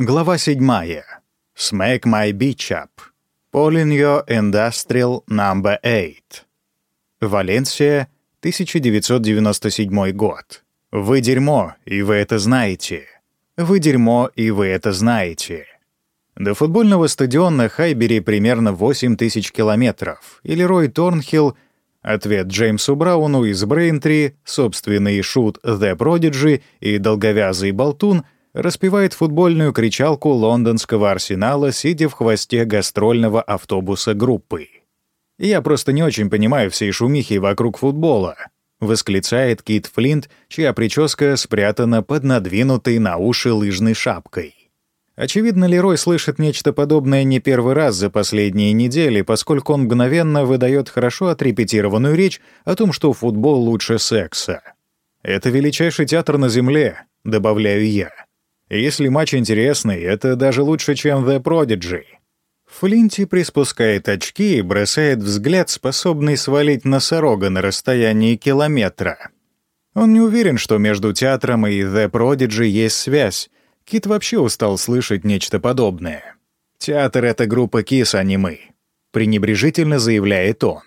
Глава 7. Smack my beach up. Polinio Industrial No. 8. Валенсия, 1997 год. Вы дерьмо, и вы это знаете. Вы дерьмо, и вы это знаете. До футбольного стадиона Хайбери примерно 8 тысяч километров, и Лерой Торнхилл Ответ Джеймсу Брауну из Брейнтри, собственный шут The Prodigy и долговязый болтун распевает футбольную кричалку лондонского арсенала, сидя в хвосте гастрольного автобуса группы. «Я просто не очень понимаю всей шумихи вокруг футбола», — восклицает Кит Флинт, чья прическа спрятана под надвинутой на уши лыжной шапкой. Очевидно, Лерой слышит нечто подобное не первый раз за последние недели, поскольку он мгновенно выдает хорошо отрепетированную речь о том, что футбол лучше секса. «Это величайший театр на Земле», — добавляю я. «Если матч интересный, это даже лучше, чем The Prodigy». Флинти приспускает очки и бросает взгляд, способный свалить носорога на расстоянии километра. Он не уверен, что между театром и The Prodigy есть связь, Кит вообще устал слышать нечто подобное. «Театр — это группа Кис, а не мы», — пренебрежительно заявляет он.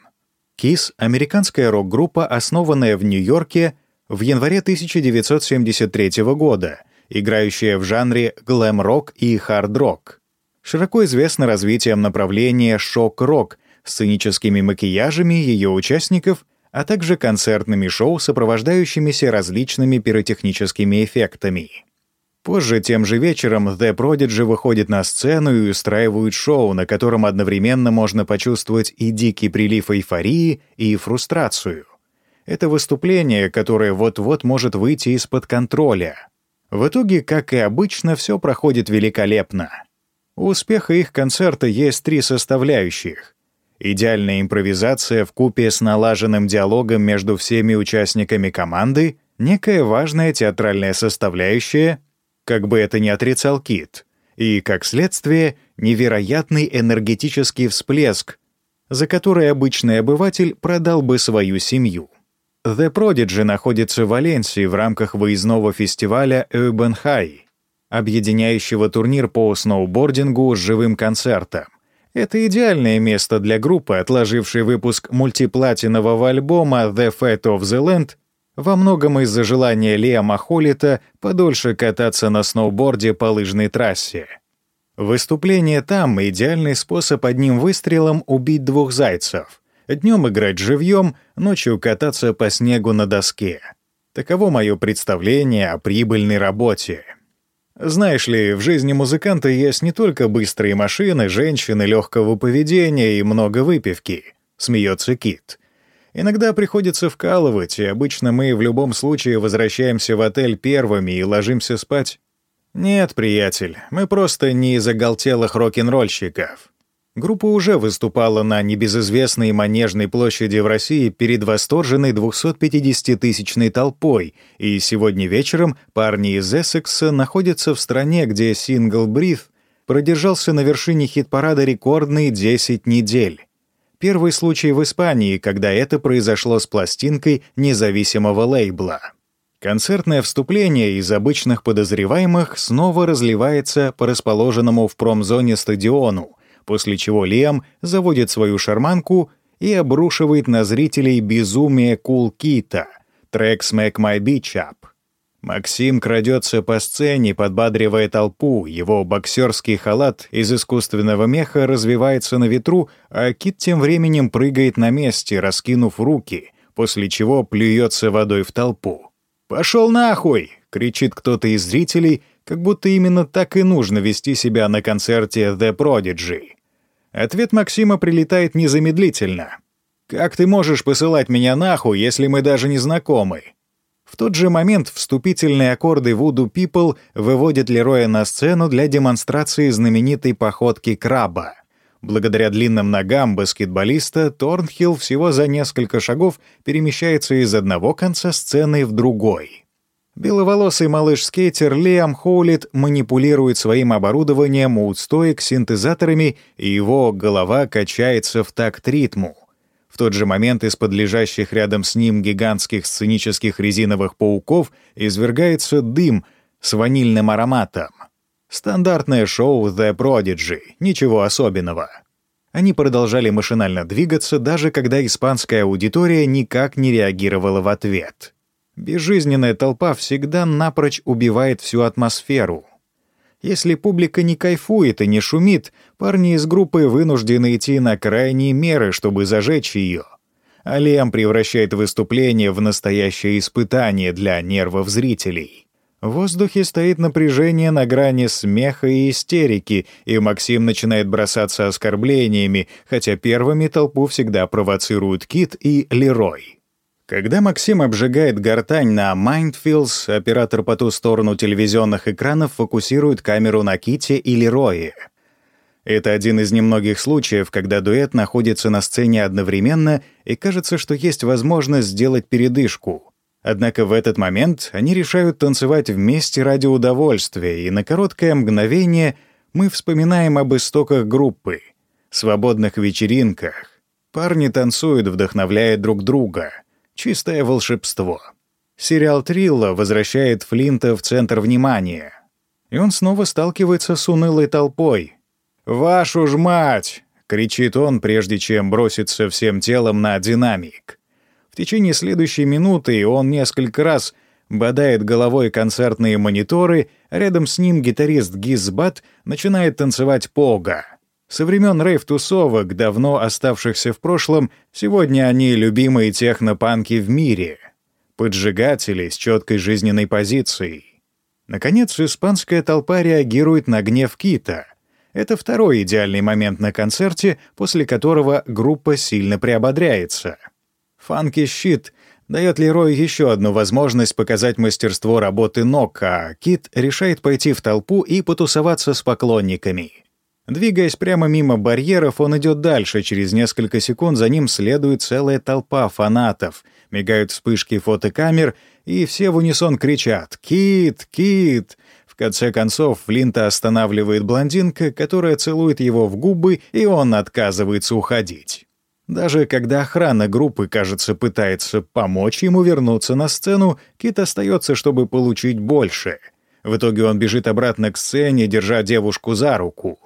Кис — американская рок-группа, основанная в Нью-Йорке в январе 1973 года, играющая в жанре глэм-рок и хард-рок. Широко известна развитием направления шок-рок, сценическими макияжами ее участников, а также концертными шоу, сопровождающимися различными пиротехническими эффектами. Позже, тем же вечером, The Prodigy выходит на сцену и устраивают шоу, на котором одновременно можно почувствовать и дикий прилив эйфории, и фрустрацию. Это выступление, которое вот-вот может выйти из-под контроля. В итоге, как и обычно, все проходит великолепно. У успеха их концерта есть три составляющих. Идеальная импровизация в купе с налаженным диалогом между всеми участниками команды, некая важная театральная составляющая — как бы это ни отрицал Кит, и, как следствие, невероятный энергетический всплеск, за который обычный обыватель продал бы свою семью. The Prodigy находится в Валенсии в рамках выездного фестиваля Urban High, объединяющего турнир по сноубордингу с живым концертом. Это идеальное место для группы, отложившей выпуск мультиплатинового альбома The Fate of the Land во многом из-за желания Лиама Холлита подольше кататься на сноуборде по лыжной трассе. Выступление там — идеальный способ одним выстрелом убить двух зайцев. Днем играть живьем, ночью кататься по снегу на доске. Таково мое представление о прибыльной работе. Знаешь ли, в жизни музыканта есть не только быстрые машины, женщины легкого поведения и много выпивки, смеется Кит. Иногда приходится вкалывать, и обычно мы в любом случае возвращаемся в отель первыми и ложимся спать. Нет, приятель, мы просто не из оголтелых рок-н-ролльщиков. Группа уже выступала на небезызвестной Манежной площади в России перед восторженной 250-тысячной толпой, и сегодня вечером парни из Эссекса находятся в стране, где сингл «Бриф» продержался на вершине хит-парада рекордные 10 недель. Первый случай в Испании, когда это произошло с пластинкой независимого лейбла. Концертное вступление из обычных подозреваемых снова разливается по расположенному в промзоне стадиону, после чего Лиам заводит свою шарманку и обрушивает на зрителей безумие Кул Кита, трек «Smack My Beach Up». Максим крадется по сцене, подбадривая толпу, его боксерский халат из искусственного меха развивается на ветру, а кит тем временем прыгает на месте, раскинув руки, после чего плюется водой в толпу. «Пошел нахуй!» — кричит кто-то из зрителей, как будто именно так и нужно вести себя на концерте The Prodigy. Ответ Максима прилетает незамедлительно. «Как ты можешь посылать меня нахуй, если мы даже не знакомы?» В тот же момент вступительные аккорды Voodoo People выводят Лероя на сцену для демонстрации знаменитой походки краба. Благодаря длинным ногам баскетболиста Торнхилл всего за несколько шагов перемещается из одного конца сцены в другой. Беловолосый малыш-скейтер Лиам Хоулит манипулирует своим оборудованием у стоек синтезаторами, и его голова качается в такт ритму. В тот же момент из-под лежащих рядом с ним гигантских сценических резиновых пауков извергается дым с ванильным ароматом. Стандартное шоу The Prodigy, ничего особенного. Они продолжали машинально двигаться, даже когда испанская аудитория никак не реагировала в ответ. Безжизненная толпа всегда напрочь убивает всю атмосферу. Если публика не кайфует и не шумит, парни из группы вынуждены идти на крайние меры, чтобы зажечь ее. А превращает выступление в настоящее испытание для нервов зрителей. В воздухе стоит напряжение на грани смеха и истерики, и Максим начинает бросаться оскорблениями, хотя первыми толпу всегда провоцируют Кит и Лерой. Когда Максим обжигает гортань на Mindfields, оператор по ту сторону телевизионных экранов фокусирует камеру на Ките и Лерое. Это один из немногих случаев, когда дуэт находится на сцене одновременно, и кажется, что есть возможность сделать передышку — Однако в этот момент они решают танцевать вместе ради удовольствия, и на короткое мгновение мы вспоминаем об истоках группы, свободных вечеринках. Парни танцуют, вдохновляя друг друга. Чистое волшебство. Сериал «Трилла» возвращает Флинта в центр внимания. И он снова сталкивается с унылой толпой. «Вашу ж мать!» — кричит он, прежде чем броситься всем телом на динамик. В течение следующей минуты он несколько раз бодает головой концертные мониторы, а рядом с ним гитарист Гизбат начинает танцевать пога. Со времен рейв-тусовок, давно оставшихся в прошлом, сегодня они любимые технопанки в мире. Поджигатели с четкой жизненной позицией. Наконец, испанская толпа реагирует на гнев Кита. Это второй идеальный момент на концерте, после которого группа сильно приободряется — Фанки щит дает Лерою еще одну возможность показать мастерство работы ног, а Кит решает пойти в толпу и потусоваться с поклонниками. Двигаясь прямо мимо барьеров, он идет дальше. Через несколько секунд за ним следует целая толпа фанатов. Мигают вспышки фотокамер, и все в унисон кричат «Кит! Кит!». В конце концов, Флинта останавливает блондинка, которая целует его в губы, и он отказывается уходить. Даже когда охрана группы, кажется, пытается помочь ему вернуться на сцену, Кит остается, чтобы получить больше. В итоге он бежит обратно к сцене, держа девушку за руку.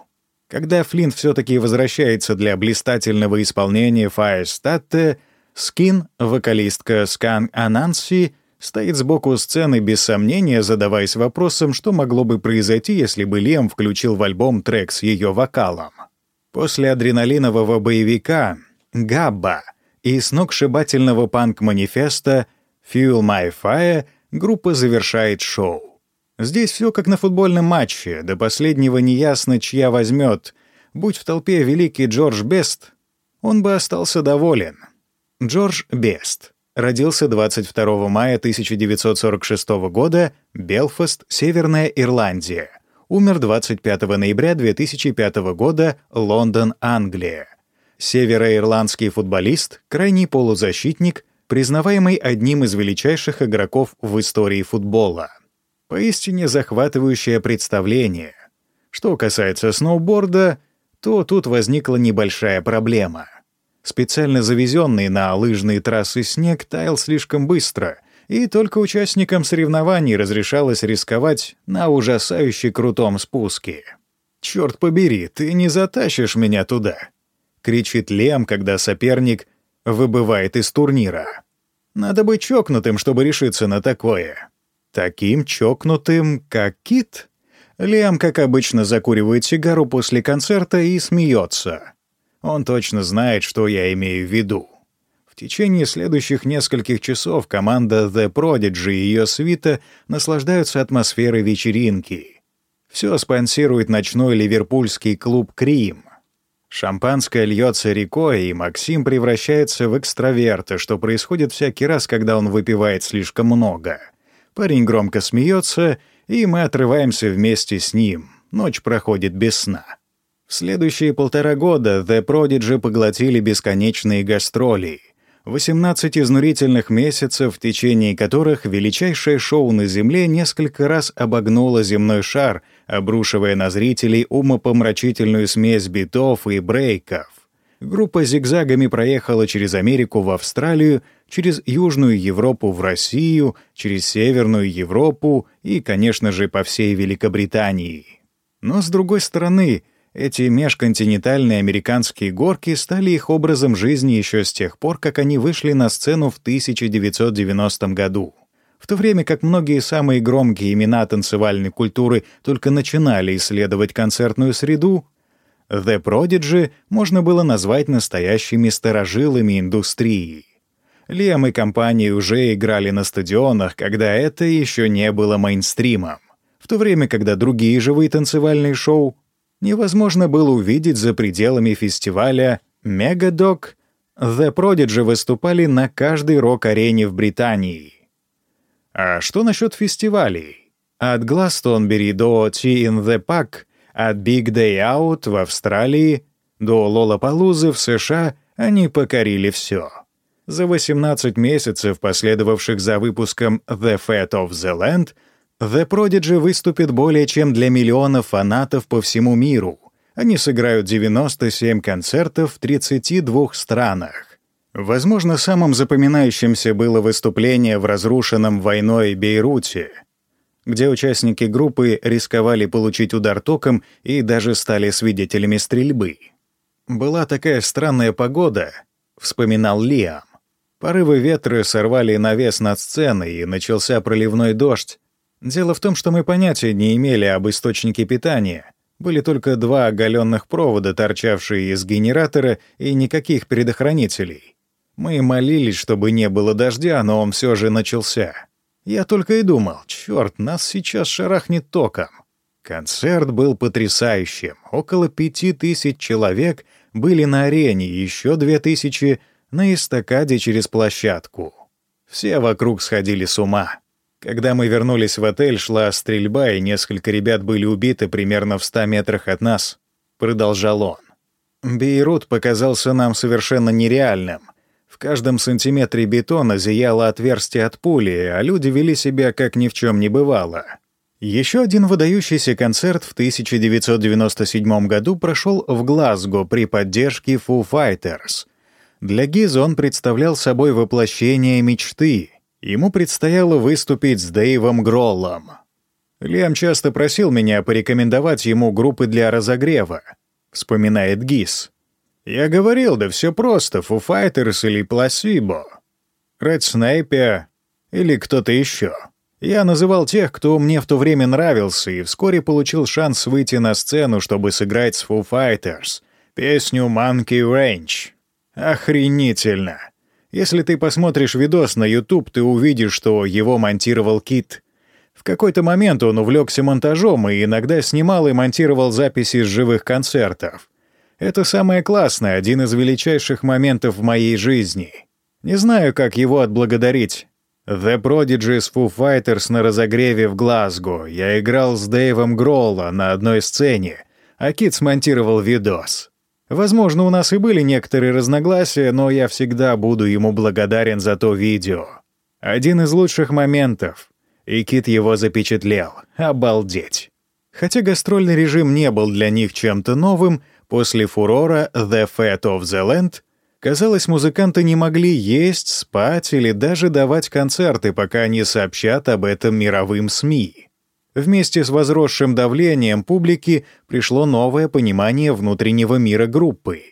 Когда Флинт все-таки возвращается для блистательного исполнения Фаерстатте, Скин, вокалистка Скан Ананси, стоит сбоку сцены без сомнения, задаваясь вопросом, что могло бы произойти, если бы Лем включил в альбом трек с ее вокалом. После адреналинового боевика Габба и сногсшибательного панк-манифеста «Fuel My Fire» группа завершает шоу. Здесь все как на футбольном матче, до последнего неясно, чья возьмет. Будь в толпе великий Джордж Бест, он бы остался доволен. Джордж Бест родился 22 мая 1946 года, Белфаст, Северная Ирландия. Умер 25 ноября 2005 года, Лондон, Англия североирландский футболист, крайний полузащитник, признаваемый одним из величайших игроков в истории футбола. Поистине захватывающее представление. Что касается сноуборда, то тут возникла небольшая проблема. Специально завезенный на лыжные трассы снег таял слишком быстро, и только участникам соревнований разрешалось рисковать на ужасающе крутом спуске. «Черт побери, ты не затащишь меня туда!» — кричит Лем, когда соперник выбывает из турнира. Надо быть чокнутым, чтобы решиться на такое. Таким чокнутым, как Кит? Лем, как обычно, закуривает сигару после концерта и смеется. Он точно знает, что я имею в виду. В течение следующих нескольких часов команда The Prodigy и ее свита наслаждаются атмосферой вечеринки. Все спонсирует ночной ливерпульский клуб «Крим». Шампанское льется рекой, и Максим превращается в экстраверта, что происходит всякий раз, когда он выпивает слишком много. Парень громко смеется, и мы отрываемся вместе с ним. Ночь проходит без сна. В следующие полтора года The Prodigy поглотили бесконечные гастроли. 18 изнурительных месяцев, в течение которых величайшее шоу на Земле несколько раз обогнуло земной шар, обрушивая на зрителей умопомрачительную смесь битов и брейков. Группа зигзагами проехала через Америку в Австралию, через Южную Европу в Россию, через Северную Европу и, конечно же, по всей Великобритании. Но, с другой стороны, эти межконтинентальные американские горки стали их образом жизни еще с тех пор, как они вышли на сцену в 1990 году. В то время как многие самые громкие имена танцевальной культуры только начинали исследовать концертную среду, The Prodigy можно было назвать настоящими старожилами индустрии. Лем и компании уже играли на стадионах, когда это еще не было мейнстримом, в то время, когда другие живые танцевальные шоу невозможно было увидеть за пределами фестиваля «Мегадок», The Prodigy выступали на каждой рок-арене в Британии. А что насчет фестивалей? От Гластонбери до Tea in the Pack, от Big Day Out в Австралии до Лолапалузы в США они покорили все. За 18 месяцев, последовавших за выпуском The Fat of the Land — The Prodigy выступит более чем для миллионов фанатов по всему миру. Они сыграют 97 концертов в 32 странах. Возможно, самым запоминающимся было выступление в разрушенном войной Бейруте, где участники группы рисковали получить удар током и даже стали свидетелями стрельбы. «Была такая странная погода», — вспоминал Лиам. Порывы ветра сорвали навес над сценой, и начался проливной дождь, Дело в том, что мы понятия не имели об источнике питания. Были только два оголенных провода, торчавшие из генератора, и никаких предохранителей. Мы молились, чтобы не было дождя, но он все же начался. Я только и думал, черт, нас сейчас шарахнет током. Концерт был потрясающим. Около пяти тысяч человек были на арене, еще две тысячи на эстакаде через площадку. Все вокруг сходили с ума. Когда мы вернулись в отель, шла стрельба, и несколько ребят были убиты примерно в ста метрах от нас. Продолжал он. Бейрут показался нам совершенно нереальным. В каждом сантиметре бетона зияло отверстие от пули, а люди вели себя, как ни в чем не бывало. Еще один выдающийся концерт в 1997 году прошел в Глазго при поддержке Foo Fighters. Для Гиз он представлял собой воплощение мечты — Ему предстояло выступить с Дэйвом Гроллом. Лиам часто просил меня порекомендовать ему группы для разогрева, вспоминает Гис. Я говорил, да все просто, Fighters или Placebo, Red Sniper или кто-то еще. Я называл тех, кто мне в то время нравился, и вскоре получил шанс выйти на сцену, чтобы сыграть с Foo Fighters песню Monkey Ranch. Охренительно! Если ты посмотришь видос на YouTube, ты увидишь, что его монтировал Кит. В какой-то момент он увлекся монтажом и иногда снимал и монтировал записи с живых концертов. Это самое классное, один из величайших моментов в моей жизни. Не знаю, как его отблагодарить. The Prodigy с Foo Fighters на разогреве в Глазго. Я играл с Дэйвом Гролла на одной сцене, а Кит смонтировал видос. Возможно, у нас и были некоторые разногласия, но я всегда буду ему благодарен за то видео. Один из лучших моментов. И Кит его запечатлел. Обалдеть. Хотя гастрольный режим не был для них чем-то новым, после фурора «The Fat of the Land» Казалось, музыканты не могли есть, спать или даже давать концерты, пока не сообщат об этом мировым СМИ. Вместе с возросшим давлением публики пришло новое понимание внутреннего мира группы.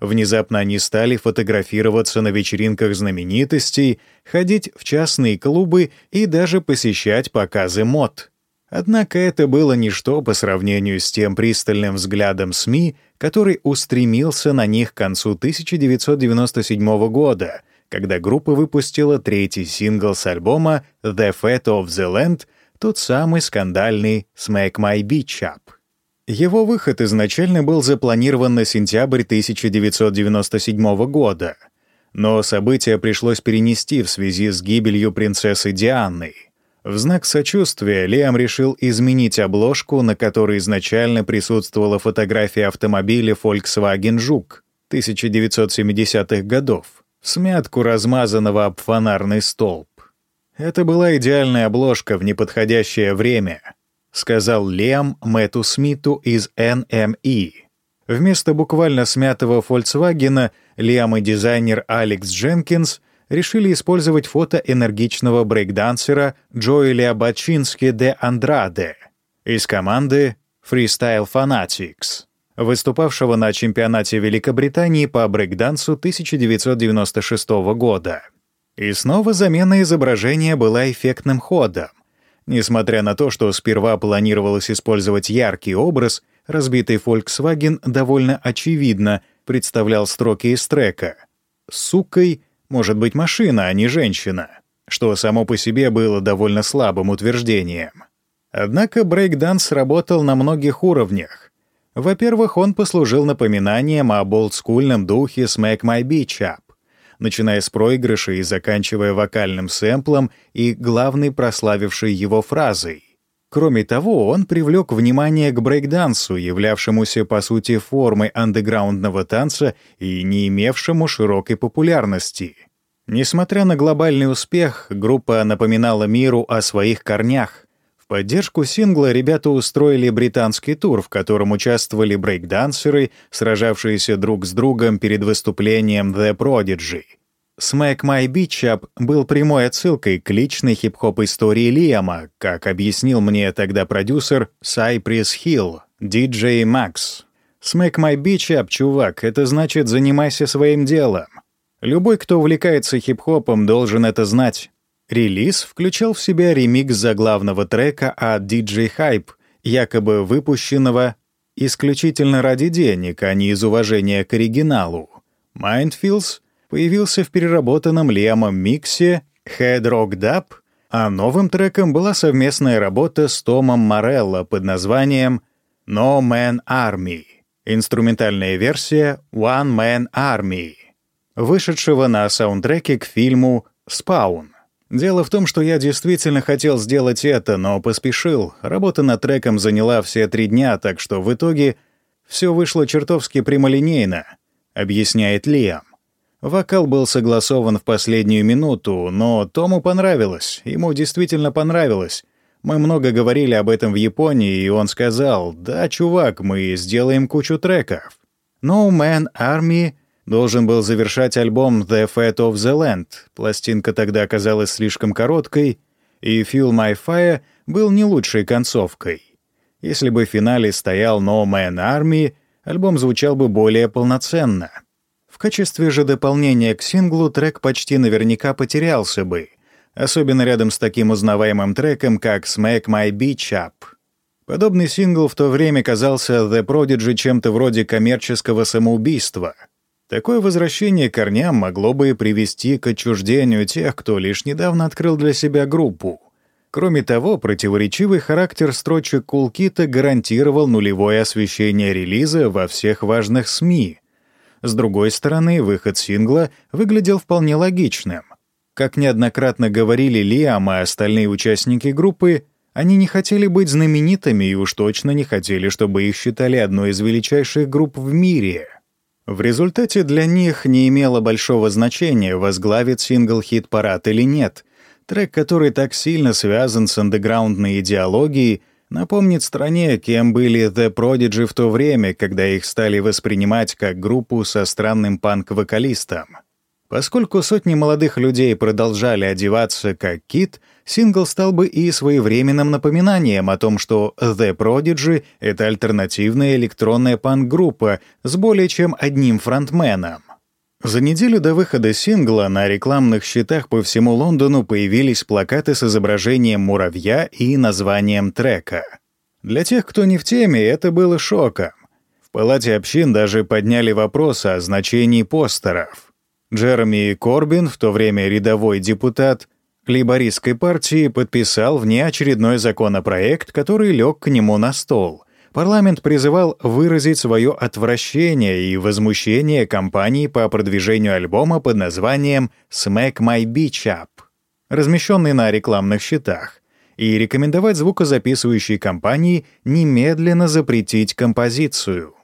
Внезапно они стали фотографироваться на вечеринках знаменитостей, ходить в частные клубы и даже посещать показы мод. Однако это было ничто по сравнению с тем пристальным взглядом СМИ, который устремился на них к концу 1997 года, когда группа выпустила третий сингл с альбома «The Fat of the Land», тот самый скандальный «Smack My Beach Up». Его выход изначально был запланирован на сентябрь 1997 года, но события пришлось перенести в связи с гибелью принцессы Дианы. В знак сочувствия Лиам решил изменить обложку, на которой изначально присутствовала фотография автомобиля Volkswagen Жук 1970-х годов, смятку размазанного об фонарный столб. «Это была идеальная обложка в неподходящее время», — сказал Лем Мэтту Смиту из NME. Вместо буквально смятого Volkswagen Лиам и дизайнер Алекс Дженкинс решили использовать фото энергичного брейкдансера Джоэля Бачински де Андраде из команды Freestyle Fanatics, выступавшего на чемпионате Великобритании по брейкдансу 1996 года. И снова замена изображения была эффектным ходом. Несмотря на то, что сперва планировалось использовать яркий образ, разбитый Volkswagen довольно очевидно представлял строки из трека. «Сукой может быть машина, а не женщина», что само по себе было довольно слабым утверждением. Однако брейкданс работал на многих уровнях. Во-первых, он послужил напоминанием об олдскульном духе «Smack My Beach Up», начиная с проигрыша и заканчивая вокальным сэмплом и главной прославившей его фразой. Кроме того, он привлек внимание к брейкдансу, являвшемуся по сути формой андеграундного танца и не имевшему широкой популярности. Несмотря на глобальный успех, группа напоминала миру о своих корнях. Поддержку сингла ребята устроили британский тур, в котором участвовали брейкдансеры, сражавшиеся друг с другом перед выступлением The Prodigy. «Smack My Beach Up» был прямой отсылкой к личной хип-хоп истории Лиама, как объяснил мне тогда продюсер Cypress Hill, DJ Max. «Smack My Beach Up, чувак, это значит «занимайся своим делом». Любой, кто увлекается хип-хопом, должен это знать. Релиз включал в себя ремикс заглавного трека от DJ Hype, якобы выпущенного исключительно ради денег, а не из уважения к оригиналу. Mindfields появился в переработанном Лиамом миксе Head Rock Dub, а новым треком была совместная работа с Томом Морелло под названием No Man Army, инструментальная версия One Man Army вышедшего на саундтреке к фильму «Спаун». Дело в том, что я действительно хотел сделать это, но поспешил. Работа над треком заняла все три дня, так что в итоге все вышло чертовски прямолинейно, объясняет Лиам. Вокал был согласован в последнюю минуту, но Тому понравилось, ему действительно понравилось. Мы много говорили об этом в Японии, и он сказал, «Да, чувак, мы сделаем кучу треков». No Man Army должен был завершать альбом «The Fat of the Land». Пластинка тогда оказалась слишком короткой, и «Fuel My Fire» был не лучшей концовкой. Если бы в финале стоял «No Man Army», альбом звучал бы более полноценно. В качестве же дополнения к синглу трек почти наверняка потерялся бы, особенно рядом с таким узнаваемым треком, как «Smack My Beach Up». Подобный сингл в то время казался The Prodigy чем-то вроде коммерческого самоубийства — Такое возвращение корням могло бы привести к отчуждению тех, кто лишь недавно открыл для себя группу. Кроме того, противоречивый характер строчек Кулкита гарантировал нулевое освещение релиза во всех важных СМИ. С другой стороны, выход сингла выглядел вполне логичным. Как неоднократно говорили Лиам и остальные участники группы, они не хотели быть знаменитыми и уж точно не хотели, чтобы их считали одной из величайших групп в мире — в результате для них не имело большого значения, возглавит сингл-хит-парад или нет. Трек, который так сильно связан с андеграундной идеологией, напомнит стране, кем были The Prodigy в то время, когда их стали воспринимать как группу со странным панк-вокалистом. Поскольку сотни молодых людей продолжали одеваться как кит, сингл стал бы и своевременным напоминанием о том, что The Prodigy — это альтернативная электронная панк-группа с более чем одним фронтменом. За неделю до выхода сингла на рекламных щитах по всему Лондону появились плакаты с изображением муравья и названием трека. Для тех, кто не в теме, это было шоком. В Палате общин даже подняли вопрос о значении постеров. Джереми Корбин, в то время рядовой депутат лейбористской партии, подписал внеочередной законопроект, который лег к нему на стол. Парламент призывал выразить свое отвращение и возмущение кампании по продвижению альбома под названием «Smack My Beach Up», размещенный на рекламных щитах, и рекомендовать звукозаписывающей компании немедленно запретить композицию.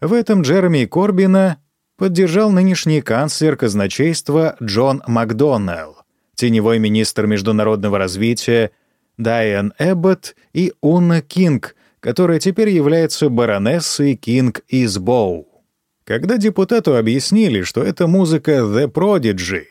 В этом Джереми Корбина поддержал нынешний канцлер казначейства Джон Макдоналл, теневой министр международного развития Дайан Эбботт и Уна Кинг, которая теперь является баронессой Кинг из Боу. Когда депутату объяснили, что это музыка The Prodigy,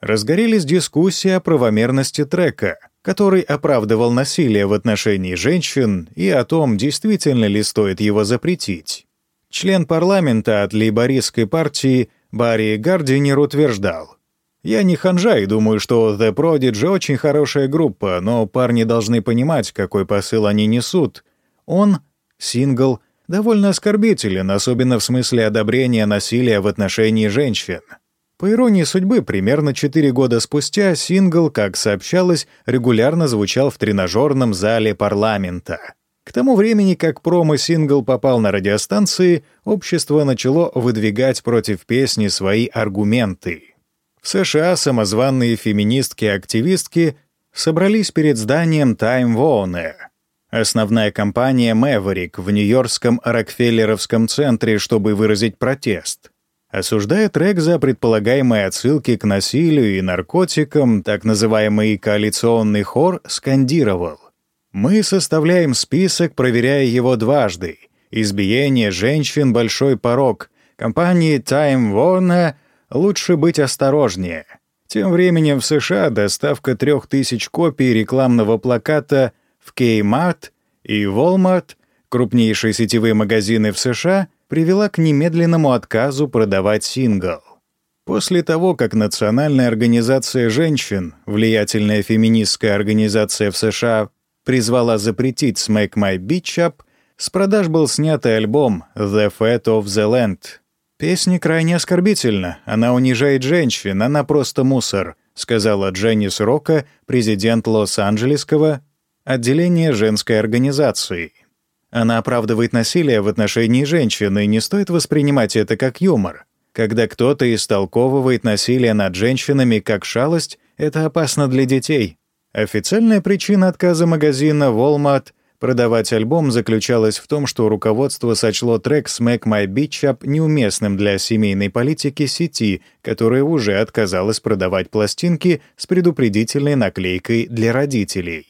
разгорелись дискуссии о правомерности трека. который оправдывал насилие в отношении женщин и о том, действительно ли стоит его запретить. Член парламента от лейбористской партии Барри Гардинер утверждал, «Я не ханжа и думаю, что The Prodigy очень хорошая группа, но парни должны понимать, какой посыл они несут. Он, сингл, довольно оскорбителен, особенно в смысле одобрения насилия в отношении женщин». По иронии судьбы, примерно 4 года спустя сингл, как сообщалось, регулярно звучал в тренажерном зале парламента. К тому времени, как промо-сингл попал на радиостанции, общество начало выдвигать против песни свои аргументы. В США самозванные феминистки-активистки собрались перед зданием Time Warner. Основная компания Maverick в Нью-Йоркском Рокфеллеровском центре, чтобы выразить протест. Осуждая трек за предполагаемые отсылки к насилию и наркотикам, так называемый коалиционный хор скандировал. «Мы составляем список, проверяя его дважды. Избиение женщин — большой порог. Компании Time Warner лучше быть осторожнее». Тем временем в США доставка трех тысяч копий рекламного плаката в Kmart и Walmart, крупнейшие сетевые магазины в США — привела к немедленному отказу продавать сингл. После того, как Национальная организация женщин, влиятельная феминистская организация в США, призвала запретить Smack My Beach Up, с продаж был снят альбом «The Fat of the Land». «Песня крайне оскорбительна, она унижает женщин, она просто мусор», сказала Дженнис Рока, президент Лос-Анджелесского отделения женской организации. Она оправдывает насилие в отношении женщины, и не стоит воспринимать это как юмор. Когда кто-то истолковывает насилие над женщинами как шалость, это опасно для детей. Официальная причина отказа магазина Walmart продавать альбом заключалась в том, что руководство сочло трек «Smack My Bitch Up» неуместным для семейной политики сети, которая уже отказалась продавать пластинки с предупредительной наклейкой для родителей.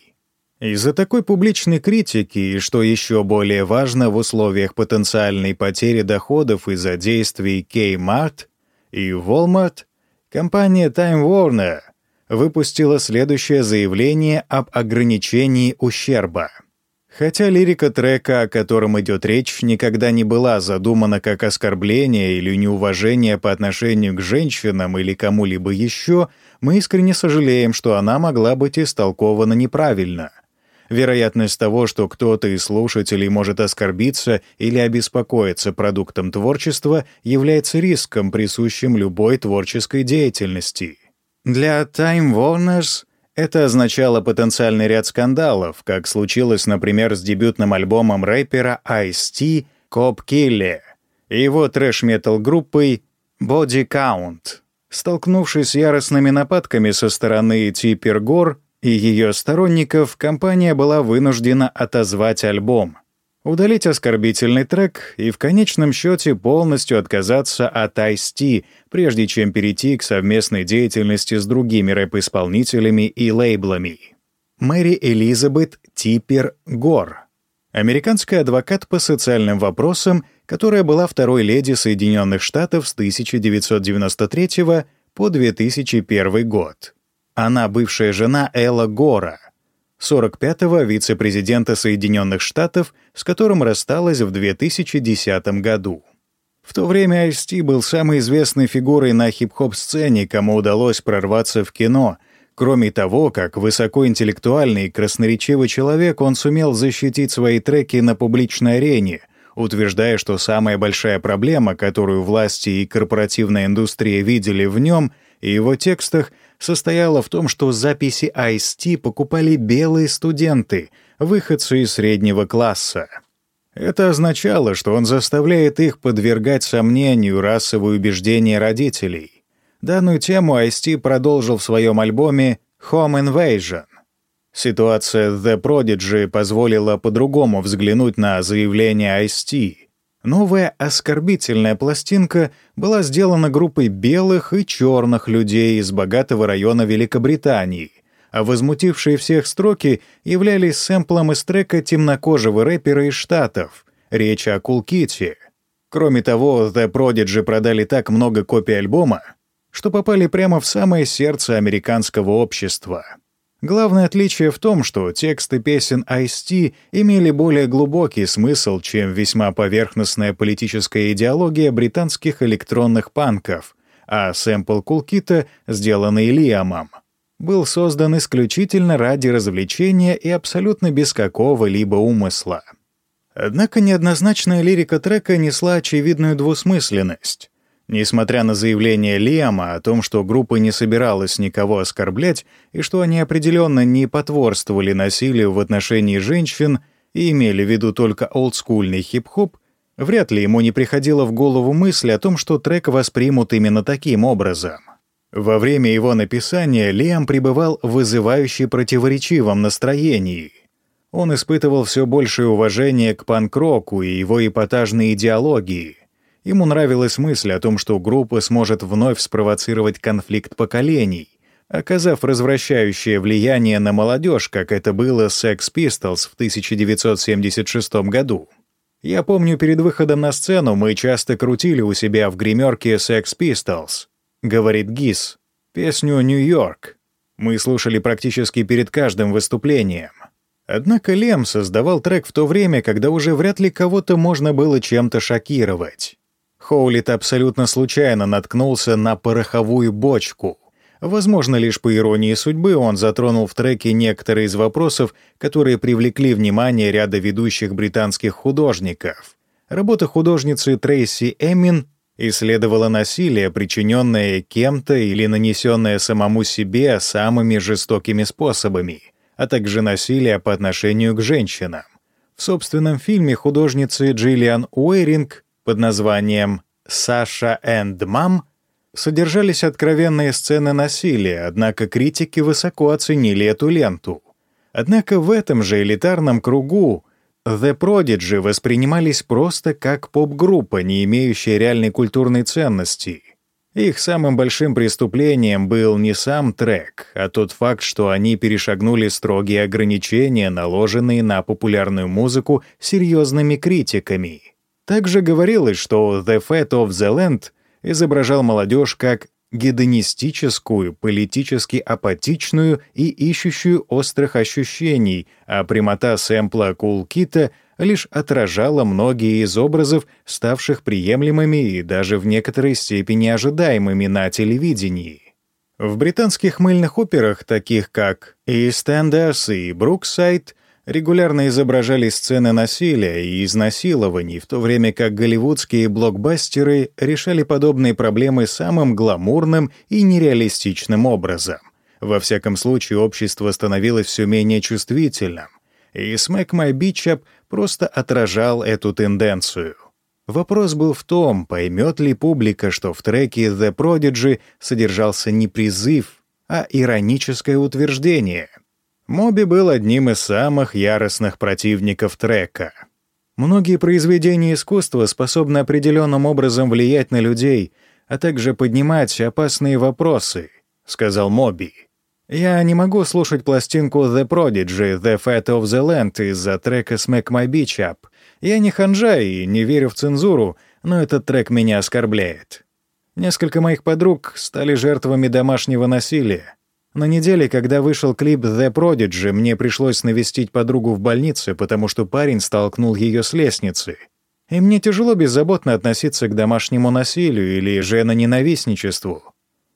Из-за такой публичной критики и, что еще более важно, в условиях потенциальной потери доходов из-за действий Kmart и Walmart, компания Time Warner выпустила следующее заявление об ограничении ущерба. Хотя лирика трека, о котором идет речь, никогда не была задумана как оскорбление или неуважение по отношению к женщинам или кому-либо еще, мы искренне сожалеем, что она могла быть истолкована неправильно — Вероятность того, что кто-то из слушателей может оскорбиться или обеспокоиться продуктом творчества, является риском, присущим любой творческой деятельности. Для Time Warners это означало потенциальный ряд скандалов, как случилось, например, с дебютным альбомом рэпера Ice-T «Коп Килли» и его трэш-метал группой Body Count. Столкнувшись с яростными нападками со стороны Типер Гор, и ее сторонников компания была вынуждена отозвать альбом, удалить оскорбительный трек и в конечном счете полностью отказаться от Ice-T, прежде чем перейти к совместной деятельности с другими рэп-исполнителями и лейблами. Мэри Элизабет Типпер Гор, американская адвокат по социальным вопросам, которая была второй леди Соединенных Штатов с 1993 по 2001 год. Она бывшая жена Элла Гора, 45-го вице-президента Соединенных Штатов, с которым рассталась в 2010 году. В то время Ice-T был самой известной фигурой на хип-хоп-сцене, кому удалось прорваться в кино. Кроме того, как высокоинтеллектуальный и красноречивый человек, он сумел защитить свои треки на публичной арене, утверждая, что самая большая проблема, которую власти и корпоративная индустрия видели в нем и его текстах, состояла в том, что записи Ice-T покупали белые студенты, выходцы из среднего класса. Это означало, что он заставляет их подвергать сомнению расовые убеждения родителей. Данную тему Ice-T продолжил в своем альбоме «Home Invasion». Ситуация The Prodigy позволила по-другому взглянуть на заявление Ice-T. Новая оскорбительная пластинка была сделана группой белых и черных людей из богатого района Великобритании, а возмутившие всех строки являлись сэмплом из трека темнокожего рэпера из Штатов, речь о Кулките. Кроме того, The Prodigy продали так много копий альбома, что попали прямо в самое сердце американского общества. Главное отличие в том, что тексты песен Ice-T имели более глубокий смысл, чем весьма поверхностная политическая идеология британских электронных панков, а сэмпл Кулкита, сделанный Лиамом, был создан исключительно ради развлечения и абсолютно без какого-либо умысла. Однако неоднозначная лирика трека несла очевидную двусмысленность. Несмотря на заявление Лиама о том, что группа не собиралась никого оскорблять и что они определенно не потворствовали насилию в отношении женщин и имели в виду только олдскульный хип-хоп, вряд ли ему не приходила в голову мысль о том, что трек воспримут именно таким образом. Во время его написания Лиам пребывал в вызывающе противоречивом настроении. Он испытывал все большее уважение к панк-року и его эпатажной идеологии. Ему нравилась мысль о том, что группа сможет вновь спровоцировать конфликт поколений, оказав развращающее влияние на молодежь, как это было с Sex Pistols в 1976 году. Я помню, перед выходом на сцену мы часто крутили у себя в гримерке Sex Pistols —— говорит Гис, — песню «Нью-Йорк». Мы слушали практически перед каждым выступлением. Однако Лем создавал трек в то время, когда уже вряд ли кого-то можно было чем-то шокировать. Хоулит абсолютно случайно наткнулся на пороховую бочку. Возможно, лишь по иронии судьбы он затронул в треке некоторые из вопросов, которые привлекли внимание ряда ведущих британских художников. Работа художницы Трейси Эмин исследовала насилие, причиненное кем-то или нанесенное самому себе самыми жестокими способами, а также насилие по отношению к женщинам. В собственном фильме художницы Джиллиан Уэйринг под названием «Саша энд Мам» содержались откровенные сцены насилия, однако критики высоко оценили эту ленту. Однако в этом же элитарном кругу The Prodigy воспринимались просто как поп-группа, не имеющая реальной культурной ценности. Их самым большим преступлением был не сам трек, а тот факт, что они перешагнули строгие ограничения, наложенные на популярную музыку серьезными критиками. Также говорилось, что The Fat of the Land изображал молодежь как гедонистическую, политически апатичную и ищущую острых ощущений, а прямота сэмпла Кулкита лишь отражала многие из образов, ставших приемлемыми и даже в некоторой степени ожидаемыми на телевидении. В британских мыльных операх, таких как «EastEnders» и «Бруксайд», регулярно изображали сцены насилия и изнасилований, в то время как голливудские блокбастеры решали подобные проблемы самым гламурным и нереалистичным образом. Во всяком случае, общество становилось все менее чувствительным, и Smack My Up просто отражал эту тенденцию. Вопрос был в том, поймет ли публика, что в треке The Prodigy содержался не призыв, а ироническое утверждение — Моби был одним из самых яростных противников трека. Многие произведения искусства способны определенным образом влиять на людей, а также поднимать опасные вопросы, сказал Моби. Я не могу слушать пластинку The Prodigy, The Fat of the Land из-за трека Smack My Beach Up. Я не ханжа и не верю в цензуру, но этот трек меня оскорбляет. Несколько моих подруг стали жертвами домашнего насилия. На неделе, когда вышел клип «The Prodigy», мне пришлось навестить подругу в больнице, потому что парень столкнул ее с лестницы. И мне тяжело беззаботно относиться к домашнему насилию или женоненавистничеству.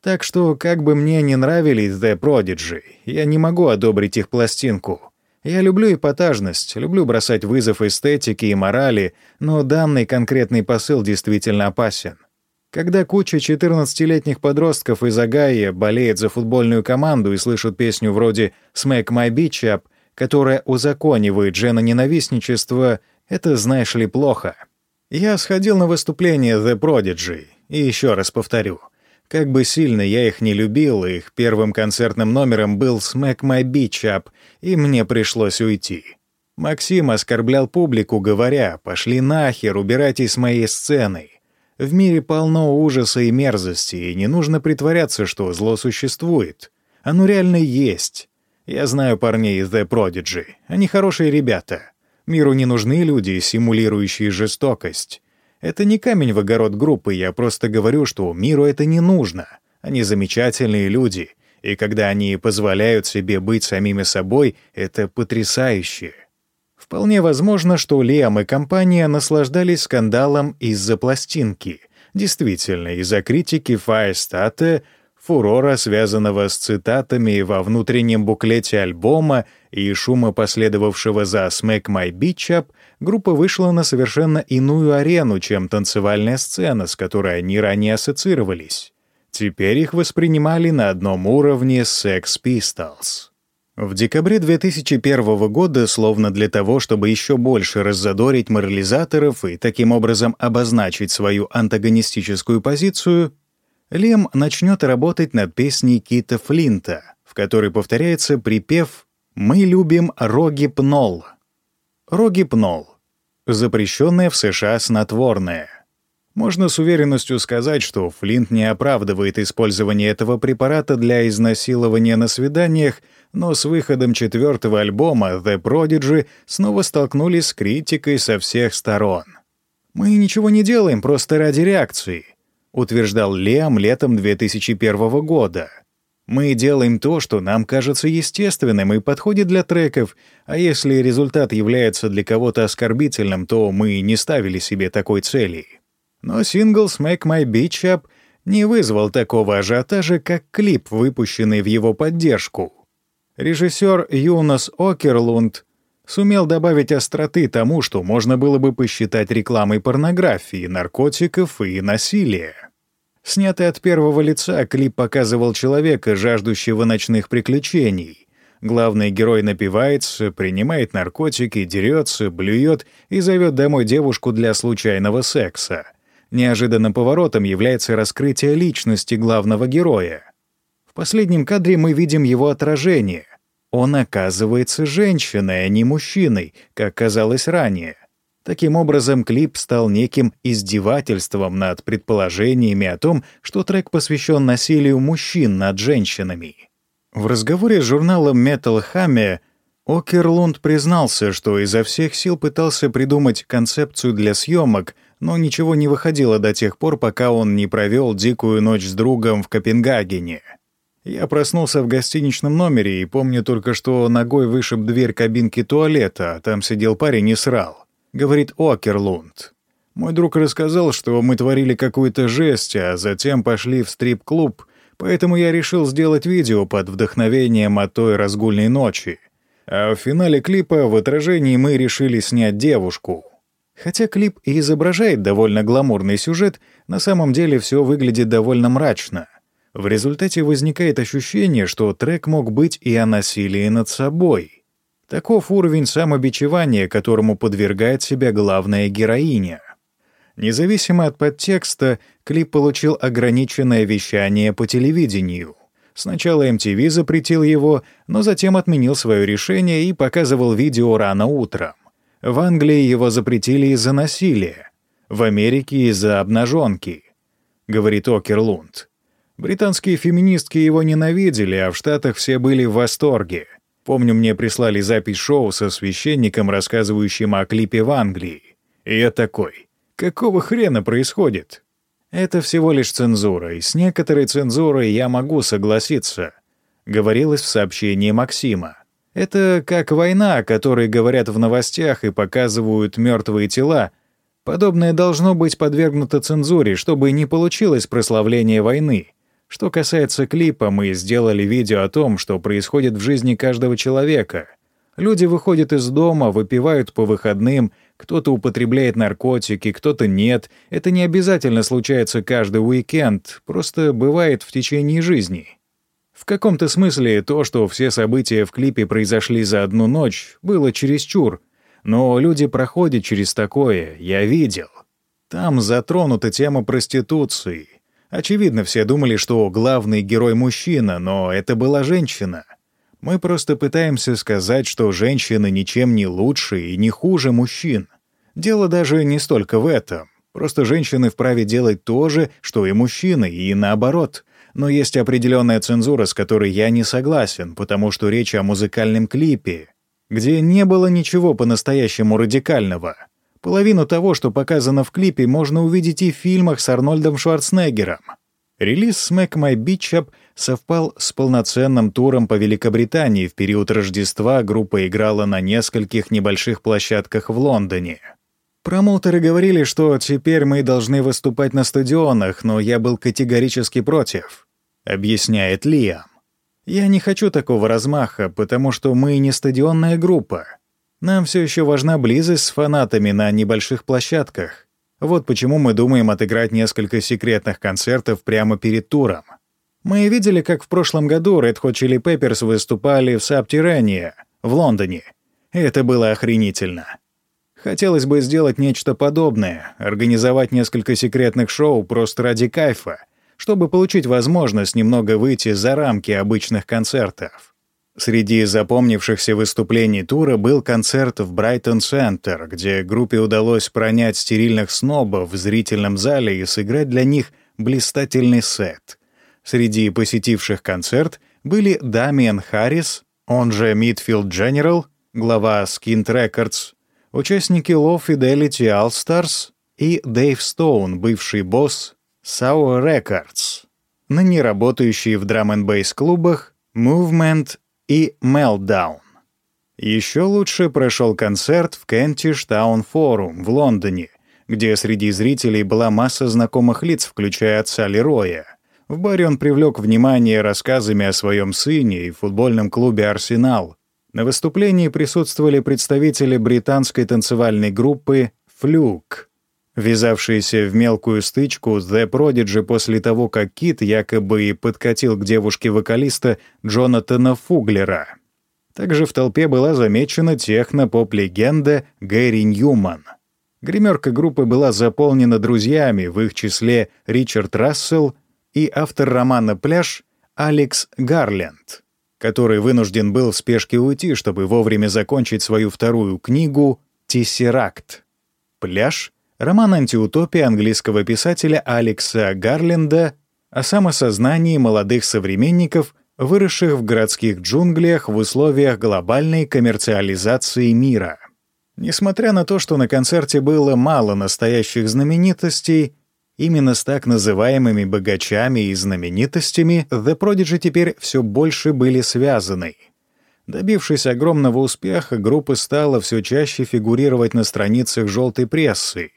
Так что, как бы мне не нравились The Prodigy, я не могу одобрить их пластинку. Я люблю эпатажность, люблю бросать вызов эстетике и морали, но данный конкретный посыл действительно опасен. Когда куча 14-летних подростков из Агая болеет за футбольную команду и слышат песню вроде «Smack My Beach Up», которая узаконивает женоненавистничество, это, знаешь ли, плохо. Я сходил на выступление The Prodigy, и еще раз повторю. Как бы сильно я их не любил, их первым концертным номером был «Smack My Beach Up», и мне пришлось уйти. Максим оскорблял публику, говоря «Пошли нахер, убирайтесь с моей сцены». В мире полно ужаса и мерзости, и не нужно притворяться, что зло существует. Оно реально есть. Я знаю парней из The Prodigy. Они хорошие ребята. Миру не нужны люди, симулирующие жестокость. Это не камень в огород группы, я просто говорю, что миру это не нужно. Они замечательные люди, И когда они позволяют себе быть самими собой, это потрясающе. Вполне возможно, что Лиам и компания наслаждались скандалом из-за пластинки. Действительно, из-за критики Файстата, фурора, связанного с цитатами во внутреннем буклете альбома и шума, последовавшего за «Smack My Beach Up», группа вышла на совершенно иную арену, чем танцевальная сцена, с которой они ранее ассоциировались. Теперь их воспринимали на одном уровне с Sex Pistols. В декабре 2001 года, словно для того, чтобы еще больше раззадорить морализаторов и таким образом обозначить свою антагонистическую позицию, Лем начнет работать над песней Кита Флинта, в которой повторяется припев «Мы любим рогипнол». Рогипнол — запрещенное в США снотворное. Можно с уверенностью сказать, что Флинт не оправдывает использование этого препарата для изнасилования на свиданиях, но с выходом четвертого альбома The Prodigy снова столкнулись с критикой со всех сторон. «Мы ничего не делаем просто ради реакции», — утверждал Лиам летом 2001 года. «Мы делаем то, что нам кажется естественным и подходит для треков, а если результат является для кого-то оскорбительным, то мы не ставили себе такой цели». Но сингл «Smack My Beach Up» не вызвал такого ажиотажа, как клип, выпущенный в его поддержку. Режиссер Юнас Окерлунд сумел добавить остроты тому, что можно было бы посчитать рекламой порнографии, наркотиков и насилия. Снятый от первого лица, клип показывал человека, жаждущего ночных приключений. Главный герой напивается, принимает наркотики, дерется, блюет и зовет домой девушку для случайного секса. Неожиданным поворотом является раскрытие личности главного героя. Последнем кадре мы видим его отражение. Он оказывается женщиной, а не мужчиной, как казалось ранее. Таким образом, клип стал неким издевательством над предположениями о том, что трек посвящен насилию мужчин над женщинами. В разговоре с журналом Metal Hammer Окерлунд признался, что изо всех сил пытался придумать концепцию для съемок, но ничего не выходило до тех пор, пока он не провел дикую ночь с другом в Копенгагене. Я проснулся в гостиничном номере и помню только, что ногой вышиб дверь кабинки туалета, а там сидел парень и срал. Говорит Окерлунд. Мой друг рассказал, что мы творили какую-то жесть, а затем пошли в стрип-клуб, поэтому я решил сделать видео под вдохновением от той разгульной ночи. А в финале клипа в отражении мы решили снять девушку — Хотя клип и изображает довольно гламурный сюжет, на самом деле все выглядит довольно мрачно. В результате возникает ощущение, что трек мог быть и о насилии над собой. Таков уровень самобичевания, которому подвергает себя главная героиня. Независимо от подтекста, клип получил ограниченное вещание по телевидению. Сначала MTV запретил его, но затем отменил свое решение и показывал видео рано утром. В Англии его запретили из-за насилия, в Америке — из-за обнаженки, говорит Окерлунд. Британские феминистки его ненавидели, а в Штатах все были в восторге. Помню, мне прислали запись шоу со священником, рассказывающим о клипе в Англии. И я такой, какого хрена происходит? Это всего лишь цензура, и с некоторой цензурой я могу согласиться, говорилось в сообщении Максима. Это как война, о которой говорят в новостях и показывают мертвые тела. Подобное должно быть подвергнуто цензуре, чтобы не получилось прославление войны. Что касается клипа, мы сделали видео о том, что происходит в жизни каждого человека. Люди выходят из дома, выпивают по выходным, кто-то употребляет наркотики, кто-то нет. Это не обязательно случается каждый уикенд, просто бывает в течение жизни. В каком-то смысле то, что все события в клипе произошли за одну ночь, было чересчур. Но люди проходят через такое, я видел. Там затронута тема проституции. Очевидно, все думали, что главный герой мужчина, но это была женщина. Мы просто пытаемся сказать, что женщины ничем не лучше и не хуже мужчин. Дело даже не столько в этом. Просто женщины вправе делать то же, что и мужчины, и наоборот — но есть определенная цензура, с которой я не согласен, потому что речь о музыкальном клипе, где не было ничего по-настоящему радикального. Половину того, что показано в клипе, можно увидеть и в фильмах с Арнольдом Шварценеггером. Релиз «Smack My Beach Up» совпал с полноценным туром по Великобритании. В период Рождества группа играла на нескольких небольших площадках в Лондоне. Промоутеры говорили, что теперь мы должны выступать на стадионах, но я был категорически против, объясняет Лиам. Я не хочу такого размаха, потому что мы не стадионная группа. Нам все еще важна близость с фанатами на небольших площадках. Вот почему мы думаем отыграть несколько секретных концертов прямо перед туром. Мы видели, как в прошлом году Red Hot Chili Peppers выступали в Сабтиране, в Лондоне. Это было охренительно. Хотелось бы сделать нечто подобное, организовать несколько секретных шоу просто ради кайфа, чтобы получить возможность немного выйти за рамки обычных концертов. Среди запомнившихся выступлений тура был концерт в Брайтон-Центр, где группе удалось пронять стерильных снобов в зрительном зале и сыграть для них блистательный сет. Среди посетивших концерт были Дамиан Харрис, он же Midfield General, глава Skint Records, участники Low Fidelity All Stars и Дэйв Стоун, бывший босс Sour Records, ныне работающий в драм н бейс клубах Movement и Meltdown. Еще лучше прошел концерт в Kentish Town Forum в Лондоне, где среди зрителей была масса знакомых лиц, включая отца Лероя. В баре он привлек внимание рассказами о своем сыне и футбольном клубе «Арсенал». На выступлении присутствовали представители британской танцевальной группы «Флюк», ввязавшиеся в мелкую стычку The Prodigy после того, как Кит якобы подкатил к девушке вокалиста Джонатана Фуглера. Также в толпе была замечена техно-поп-легенда Гэри Ньюман. Гримерка группы была заполнена друзьями, в их числе Ричард Рассел и автор романа «Пляж» Алекс Гарленд, который вынужден был в спешке уйти, чтобы вовремя закончить свою вторую книгу «Тессеракт». «Пляж» роман антиутопия английского писателя Алекса Гарленда о самосознании молодых современников, выросших в городских джунглях в условиях глобальной коммерциализации мира. Несмотря на то, что на концерте было мало настоящих знаменитостей, именно с так называемыми богачами и знаменитостями The Prodigy теперь все больше были связаны. Добившись огромного успеха, группа стала все чаще фигурировать на страницах желтой прессы,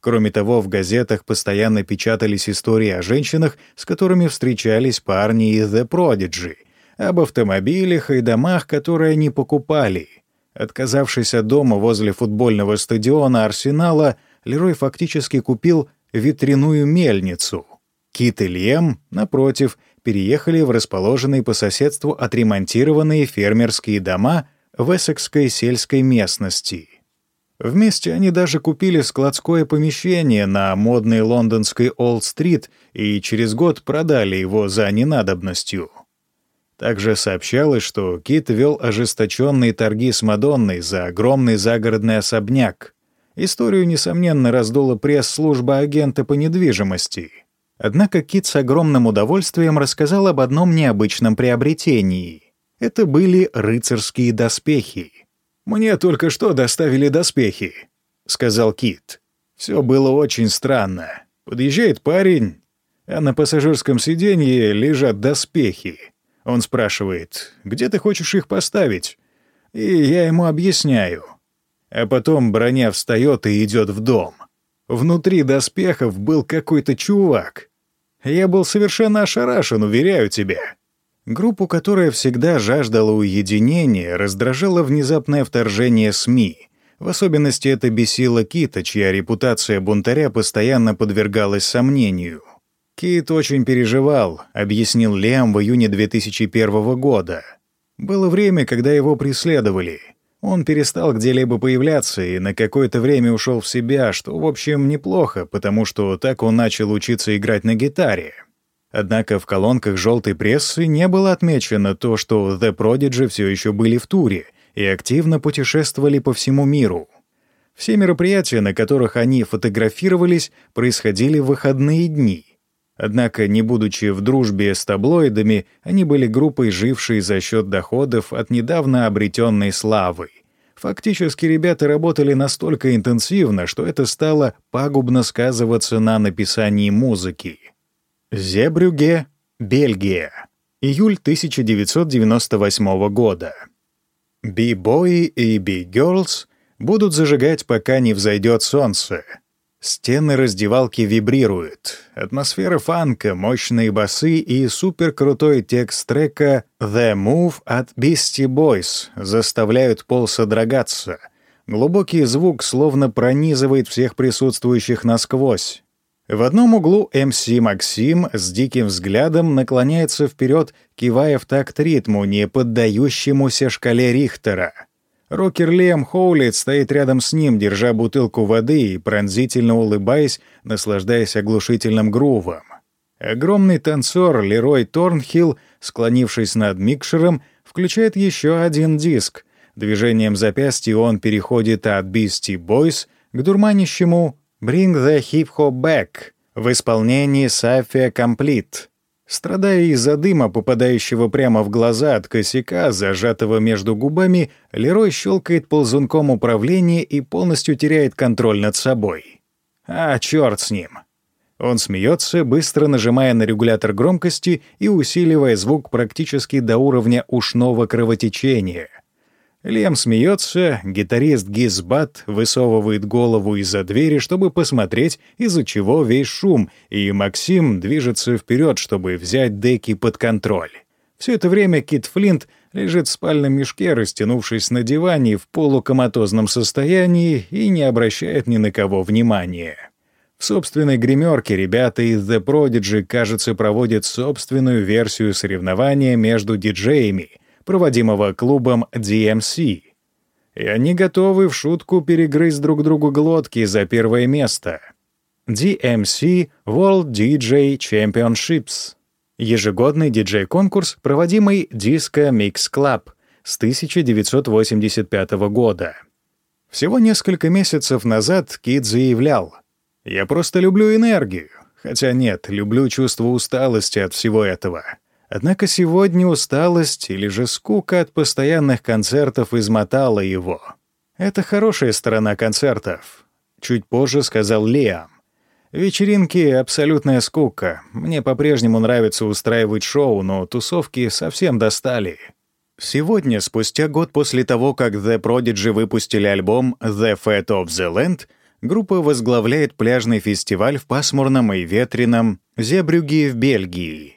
Кроме того, в газетах постоянно печатались истории о женщинах, с которыми встречались парни из The Prodigy, об автомобилях и домах, которые они покупали. Отказавшись от дома возле футбольного стадиона Арсенала, Лерой фактически купил ветряную мельницу. Кит и Лем, напротив, переехали в расположенные по соседству отремонтированные фермерские дома в Эссекской сельской местности — Вместе они даже купили складское помещение на модной лондонской Олд-стрит и через год продали его за ненадобностью. Также сообщалось, что Кит вел ожесточенные торги с Мадонной за огромный загородный особняк. Историю, несомненно, раздула пресс-служба агента по недвижимости. Однако Кит с огромным удовольствием рассказал об одном необычном приобретении. Это были рыцарские доспехи. «Мне только что доставили доспехи», — сказал Кит. Все было очень странно. Подъезжает парень, а на пассажирском сиденье лежат доспехи. Он спрашивает, где ты хочешь их поставить? И я ему объясняю. А потом броня встает и идет в дом. Внутри доспехов был какой-то чувак. Я был совершенно ошарашен, уверяю тебя. Группу, которая всегда жаждала уединения, раздражало внезапное вторжение СМИ. В особенности это бесило Кита, чья репутация бунтаря постоянно подвергалась сомнению. «Кит очень переживал», — объяснил Лиам в июне 2001 года. «Было время, когда его преследовали. Он перестал где-либо появляться и на какое-то время ушел в себя, что, в общем, неплохо, потому что так он начал учиться играть на гитаре. Однако в колонках желтой прессы не было отмечено то, что The Prodigy все еще были в туре и активно путешествовали по всему миру. Все мероприятия, на которых они фотографировались, происходили в выходные дни. Однако, не будучи в дружбе с таблоидами, они были группой, жившей за счет доходов от недавно обретенной славы. Фактически ребята работали настолько интенсивно, что это стало пагубно сказываться на написании музыки. Зебрюге, Бельгия. Июль 1998 года. Би-бои и би-герлс будут зажигать, пока не взойдет солнце. Стены раздевалки вибрируют. Атмосфера фанка, мощные басы и суперкрутой текст трека «The Move» от Beastie Boys заставляют пол содрогаться. Глубокий звук словно пронизывает всех присутствующих насквозь. В одном углу МС Максим с диким взглядом наклоняется вперед, кивая в такт ритму, не поддающемуся шкале Рихтера. Рокер Лем Хоулит стоит рядом с ним, держа бутылку воды и пронзительно улыбаясь, наслаждаясь оглушительным грувом. Огромный танцор Лерой Торнхилл, склонившись над микшером, включает еще один диск. Движением запястья он переходит от Beastie Boys к дурманящему «Bring the Hip Hop Back» в исполнении Сафия Комплит. Страдая из-за дыма, попадающего прямо в глаза от косяка, зажатого между губами, Лерой щелкает ползунком управления и полностью теряет контроль над собой. А, черт с ним. Он смеется, быстро нажимая на регулятор громкости и усиливая звук практически до уровня ушного кровотечения — Лем смеется, гитарист Гизбат высовывает голову из-за двери, чтобы посмотреть, из-за чего весь шум, и Максим движется вперед, чтобы взять деки под контроль. Все это время Кит Флинт лежит в спальном мешке, растянувшись на диване в полукоматозном состоянии и не обращает ни на кого внимания. В собственной гримерке ребята из The Prodigy, кажется, проводят собственную версию соревнования между диджеями — проводимого клубом DMC. И они готовы в шутку перегрызть друг другу глотки за первое место. DMC World DJ Championships — ежегодный диджей-конкурс, проводимый Disco Mix Club с 1985 года. Всего несколько месяцев назад Кит заявлял, «Я просто люблю энергию, хотя нет, люблю чувство усталости от всего этого». Однако сегодня усталость или же скука от постоянных концертов измотала его. Это хорошая сторона концертов. Чуть позже сказал Лиам. Вечеринки — абсолютная скука. Мне по-прежнему нравится устраивать шоу, но тусовки совсем достали. Сегодня, спустя год после того, как The Prodigy выпустили альбом «The Fat of the Land», группа возглавляет пляжный фестиваль в пасмурном и ветреном Зебрюги в Бельгии.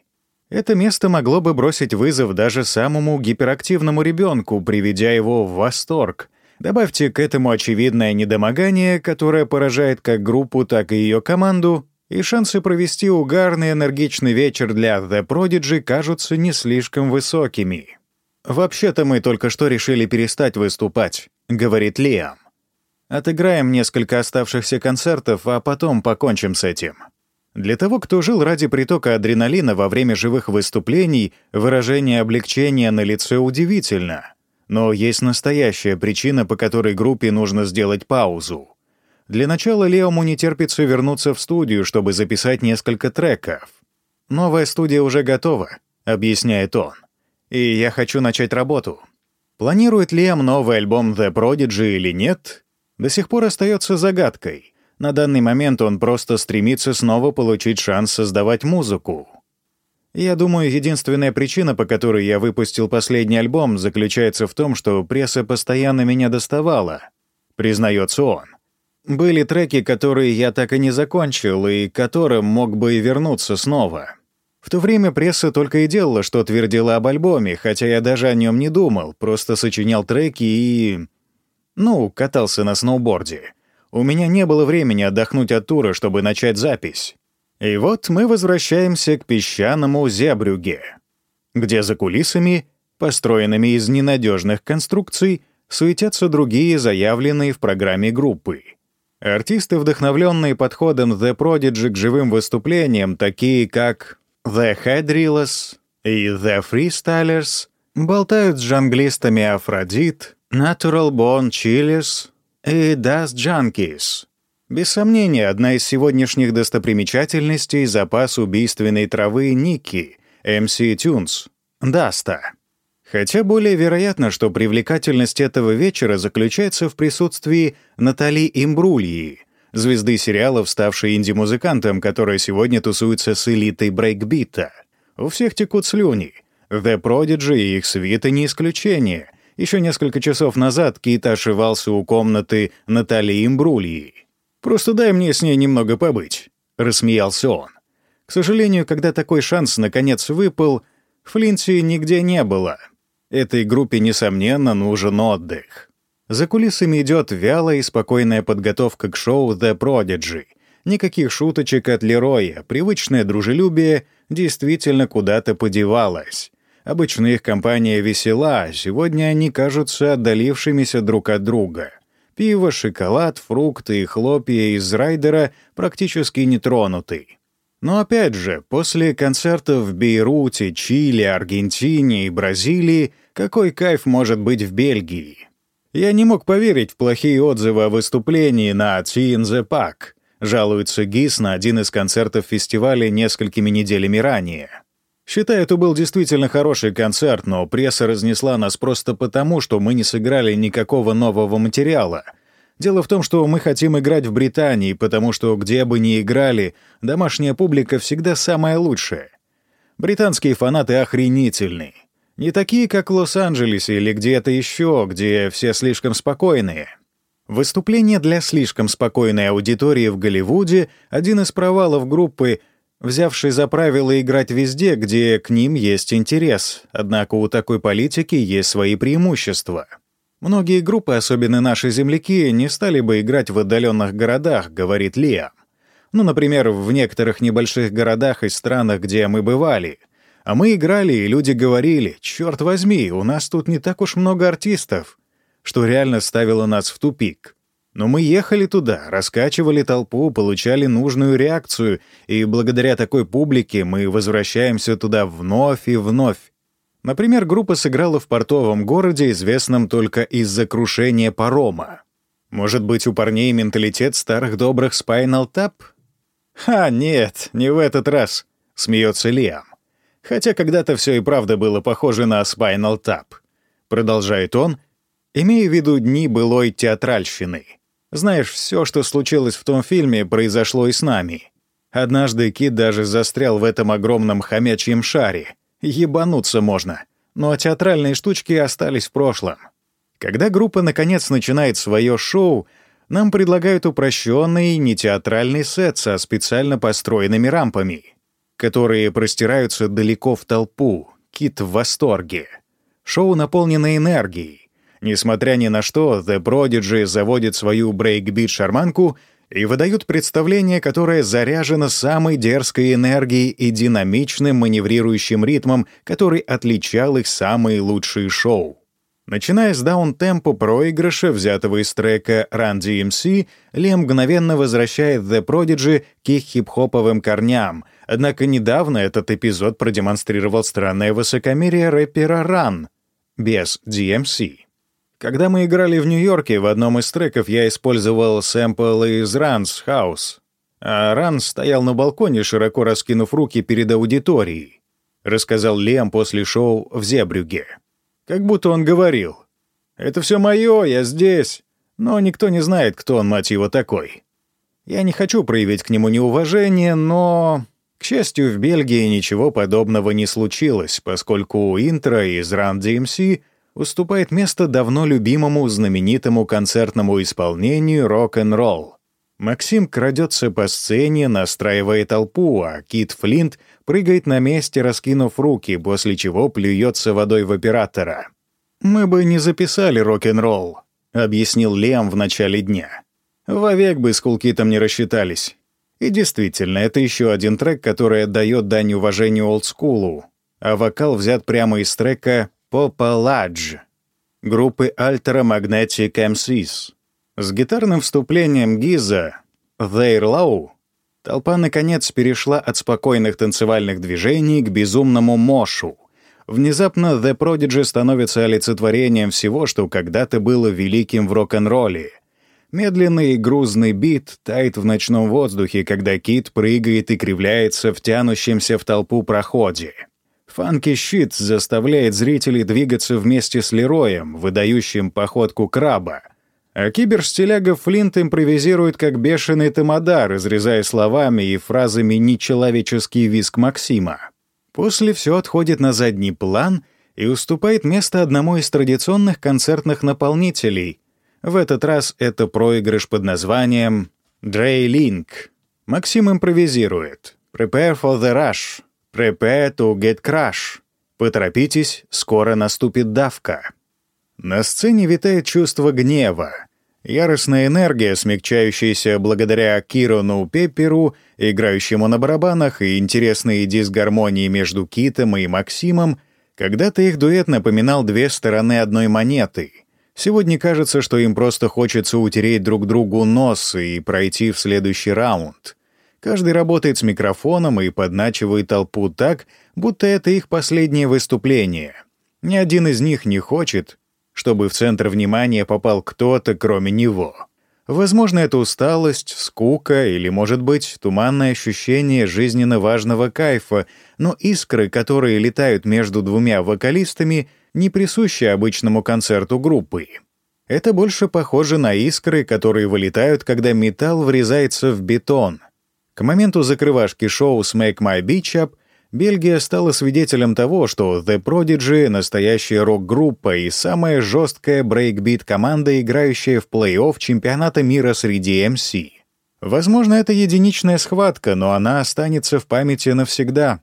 Это место могло бы бросить вызов даже самому гиперактивному ребенку, приведя его в восторг. Добавьте к этому очевидное недомогание, которое поражает как группу, так и ее команду, и шансы провести угарный энергичный вечер для The Prodigy кажутся не слишком высокими. «Вообще-то мы только что решили перестать выступать», — говорит Лиам. «Отыграем несколько оставшихся концертов, а потом покончим с этим». Для того, кто жил ради притока адреналина во время живых выступлений, выражение облегчения на лице удивительно. Но есть настоящая причина, по которой группе нужно сделать паузу. Для начала Леому не терпится вернуться в студию, чтобы записать несколько треков. «Новая студия уже готова», — объясняет он. «И я хочу начать работу». Планирует Лиам новый альбом The Prodigy или нет, до сих пор остается загадкой — на данный момент он просто стремится снова получить шанс создавать музыку. Я думаю, единственная причина, по которой я выпустил последний альбом, заключается в том, что пресса постоянно меня доставала, признается он. Были треки, которые я так и не закончил, и к которым мог бы и вернуться снова. В то время пресса только и делала, что твердила об альбоме, хотя я даже о нем не думал, просто сочинял треки и... Ну, катался на сноуборде. У меня не было времени отдохнуть от тура, чтобы начать запись. И вот мы возвращаемся к песчаному Зебрюге, где за кулисами, построенными из ненадежных конструкций, суетятся другие заявленные в программе группы. Артисты, вдохновленные подходом The Prodigy к живым выступлениям, такие как The Headrillers и The Freestylers, болтают с джанглистами Aphrodite, Natural Born Chillers, и Dust Junkies. Без сомнения, одна из сегодняшних достопримечательностей — запас убийственной травы Ники, MC Tunes, Даста. Хотя более вероятно, что привлекательность этого вечера заключается в присутствии Натали Имбрульи, звезды сериалов, ставшей инди-музыкантом, который сегодня тусуется с элитой брейкбита. У всех текут слюни. The Prodigy и их свита не исключение. Еще несколько часов назад Кит ошивался у комнаты Натальи Имбрульи. «Просто дай мне с ней немного побыть», — рассмеялся он. К сожалению, когда такой шанс наконец выпал, Флинси нигде не было. Этой группе, несомненно, нужен отдых. За кулисами идет вялая и спокойная подготовка к шоу «The Prodigy». Никаких шуточек от Лероя, привычное дружелюбие действительно куда-то подевалось. Обычно их компания весела, а сегодня они кажутся отдалившимися друг от друга. Пиво, шоколад, фрукты и хлопья из райдера практически не тронуты. Но опять же, после концертов в Бейруте, Чили, Аргентине и Бразилии, какой кайф может быть в Бельгии? Я не мог поверить в плохие отзывы о выступлении на Tea the Park, жалуется ГИС на один из концертов фестиваля несколькими неделями ранее. Считаю, это был действительно хороший концерт, но пресса разнесла нас просто потому, что мы не сыграли никакого нового материала — Дело в том, что мы хотим играть в Британии, потому что где бы ни играли, домашняя публика всегда самая лучшая. Британские фанаты охренительные. Не такие, как в Лос-Анджелесе или где-то еще, где все слишком спокойные. Выступление для слишком спокойной аудитории в Голливуде — один из провалов группы, взявшей за правило играть везде, где к ним есть интерес. Однако у такой политики есть свои преимущества — Многие группы, особенно наши земляки, не стали бы играть в отдаленных городах, говорит Лиам. Ну, например, в некоторых небольших городах и странах, где мы бывали. А мы играли, и люди говорили, «Черт возьми, у нас тут не так уж много артистов», что реально ставило нас в тупик. Но мы ехали туда, раскачивали толпу, получали нужную реакцию, и благодаря такой публике мы возвращаемся туда вновь и вновь. Например, группа сыграла в портовом городе, известном только из-за крушения парома. Может быть, у парней менталитет старых добрых Spinal Tap? «Ха, нет, не в этот раз», — смеется Лиам. «Хотя когда-то все и правда было похоже на Spinal Tap», — продолжает он, имея в виду дни былой театральщины. «Знаешь, все, что случилось в том фильме, произошло и с нами. Однажды Кит даже застрял в этом огромном хомячьем шаре, Ебануться можно. Но театральные штучки остались в прошлом. Когда группа наконец начинает свое шоу, нам предлагают упрощенный, нетеатральный сет со специально построенными рампами, которые простираются далеко в толпу. Кит в восторге. Шоу наполнено энергией. Несмотря ни на что, The Prodigy заводит свою брейкбит-шарманку — и выдают представление, которое заряжено самой дерзкой энергией и динамичным маневрирующим ритмом, который отличал их самые лучшие шоу. Начиная с даун-темпо проигрыша, взятого из трека Run DMC, Лем мгновенно возвращает The Prodigy к их хип-хоповым корням, однако недавно этот эпизод продемонстрировал странное высокомерие рэпера Run без DMC. Когда мы играли в Нью-Йорке, в одном из треков я использовал сэмпл из Ранс House, а Ранс стоял на балконе, широко раскинув руки перед аудиторией, рассказал Лем после шоу в Зебрюге. Как будто он говорил, «Это все мое, я здесь», но никто не знает, кто он, мать его, такой. Я не хочу проявить к нему неуважение, но... К счастью, в Бельгии ничего подобного не случилось, поскольку интро из Run DMC уступает место давно любимому знаменитому концертному исполнению рок-н-ролл. Максим крадется по сцене, настраивая толпу, а Кит Флинт прыгает на месте, раскинув руки, после чего плюется водой в оператора. «Мы бы не записали рок-н-ролл», — объяснил Лем в начале дня. «Вовек бы с Кулкитом не рассчитались». И действительно, это еще один трек, который отдает дань уважению олдскулу, а вокал взят прямо из трека Попаладж группы Altera Magnetic MCs. С гитарным вступлением Гиза «They're Low» толпа, наконец, перешла от спокойных танцевальных движений к безумному мошу. Внезапно The Prodigy становится олицетворением всего, что когда-то было великим в рок-н-ролле. Медленный и грузный бит тает в ночном воздухе, когда кит прыгает и кривляется в тянущемся в толпу проходе. Фанки-щит заставляет зрителей двигаться вместе с Лероем, выдающим походку краба. А киберстиляга Флинт импровизирует как бешеный тамада, разрезая словами и фразами нечеловеческий виск Максима. После все отходит на задний план и уступает место одному из традиционных концертных наполнителей. В этот раз это проигрыш под названием «Dre Link». Максим импровизирует «Prepare for the rush», «Prepare to get crash». Поторопитесь, скоро наступит давка. На сцене витает чувство гнева. Яростная энергия, смягчающаяся благодаря Кирону Пепперу, играющему на барабанах, и интересные дисгармонии между Китом и Максимом, когда-то их дуэт напоминал две стороны одной монеты. Сегодня кажется, что им просто хочется утереть друг другу нос и пройти в следующий раунд. Каждый работает с микрофоном и подначивает толпу так, будто это их последнее выступление. Ни один из них не хочет, чтобы в центр внимания попал кто-то, кроме него. Возможно, это усталость, скука или, может быть, туманное ощущение жизненно важного кайфа, но искры, которые летают между двумя вокалистами, не присущи обычному концерту группы. Это больше похоже на искры, которые вылетают, когда металл врезается в бетон. К моменту закрывашки шоу «Smake My Beach Up» Бельгия стала свидетелем того, что The Prodigy — настоящая рок-группа и самая жесткая брейкбит-команда, играющая в плей-офф чемпионата мира среди MC. Возможно, это единичная схватка, но она останется в памяти навсегда.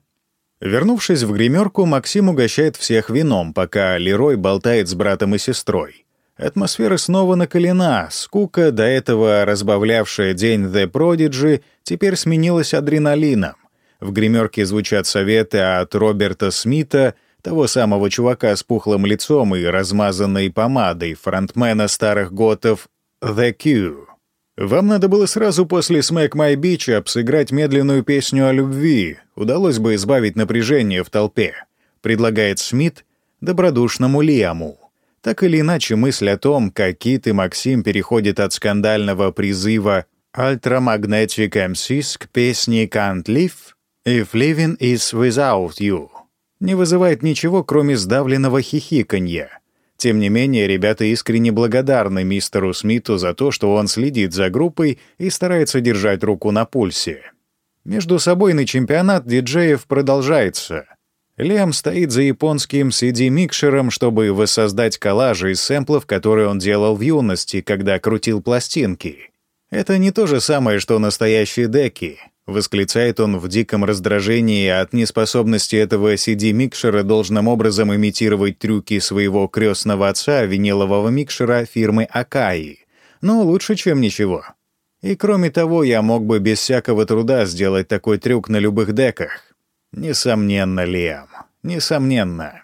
Вернувшись в гримерку, Максим угощает всех вином, пока Лерой болтает с братом и сестрой. Атмосфера снова накалена, скука, до этого разбавлявшая день The Prodigy, теперь сменилась адреналином. В гримерке звучат советы от Роберта Смита, того самого чувака с пухлым лицом и размазанной помадой, фронтмена старых готов The Q. Вам надо было сразу после Smack My Beach обсыграть медленную песню о любви. Удалось бы избавить напряжение в толпе, предлагает Смит добродушному Лиаму. Так или иначе, мысль о том, как Кит и Максим переходят от скандального призыва «Ultramagnetic MCs» к песне «Can't Live» «If living is without you» не вызывает ничего, кроме сдавленного хихиканья. Тем не менее, ребята искренне благодарны мистеру Смиту за то, что он следит за группой и старается держать руку на пульсе. Между собой на чемпионат диджеев продолжается. Лем стоит за японским CD-микшером, чтобы воссоздать коллажи из сэмплов, которые он делал в юности, когда крутил пластинки. Это не то же самое, что настоящие деки. Восклицает он в диком раздражении от неспособности этого CD-микшера должным образом имитировать трюки своего крестного отца винилового микшера фирмы Акаи. Но лучше, чем ничего. И кроме того, я мог бы без всякого труда сделать такой трюк на любых деках. Несомненно, Лиам. Несомненно.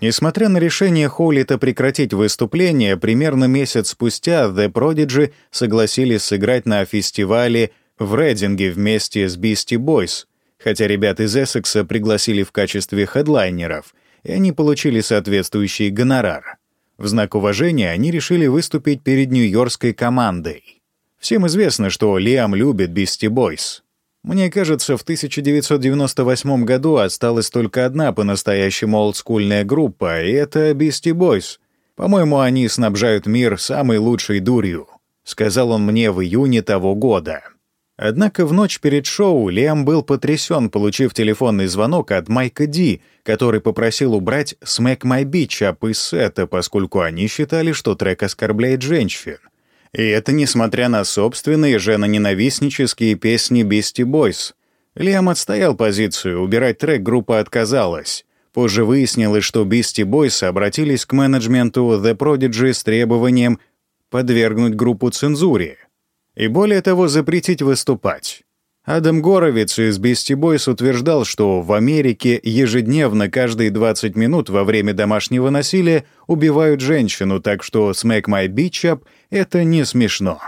Несмотря на решение Холлита прекратить выступление, примерно месяц спустя The Prodigy согласились сыграть на фестивале в Рейдинге вместе с Beastie Boys, хотя ребят из Эссекса пригласили в качестве хедлайнеров, и они получили соответствующий гонорар. В знак уважения они решили выступить перед нью-йоркской командой. Всем известно, что Лиам любит Beastie Boys. Мне кажется, в 1998 году осталась только одна по-настоящему олдскульная группа, и это Beastie Boys. По-моему, они снабжают мир самой лучшей дурью, сказал он мне в июне того года. Однако в ночь перед шоу Лиам был потрясен, получив телефонный звонок от Майка Ди, который попросил убрать «Smack My Beach» Up из сета, поскольку они считали, что трек оскорбляет женщин. И это несмотря на собственные женоненавистнические песни Beastie Boys. Лиам отстоял позицию, убирать трек группа отказалась. Позже выяснилось, что Beastie Boys обратились к менеджменту The Prodigy с требованием подвергнуть группу цензуре — и более того запретить выступать. Адам Горовиц из Beastie Boys утверждал, что в Америке ежедневно каждые 20 минут во время домашнего насилия убивают женщину, так что «Smack My Beach Up» — это не смешно.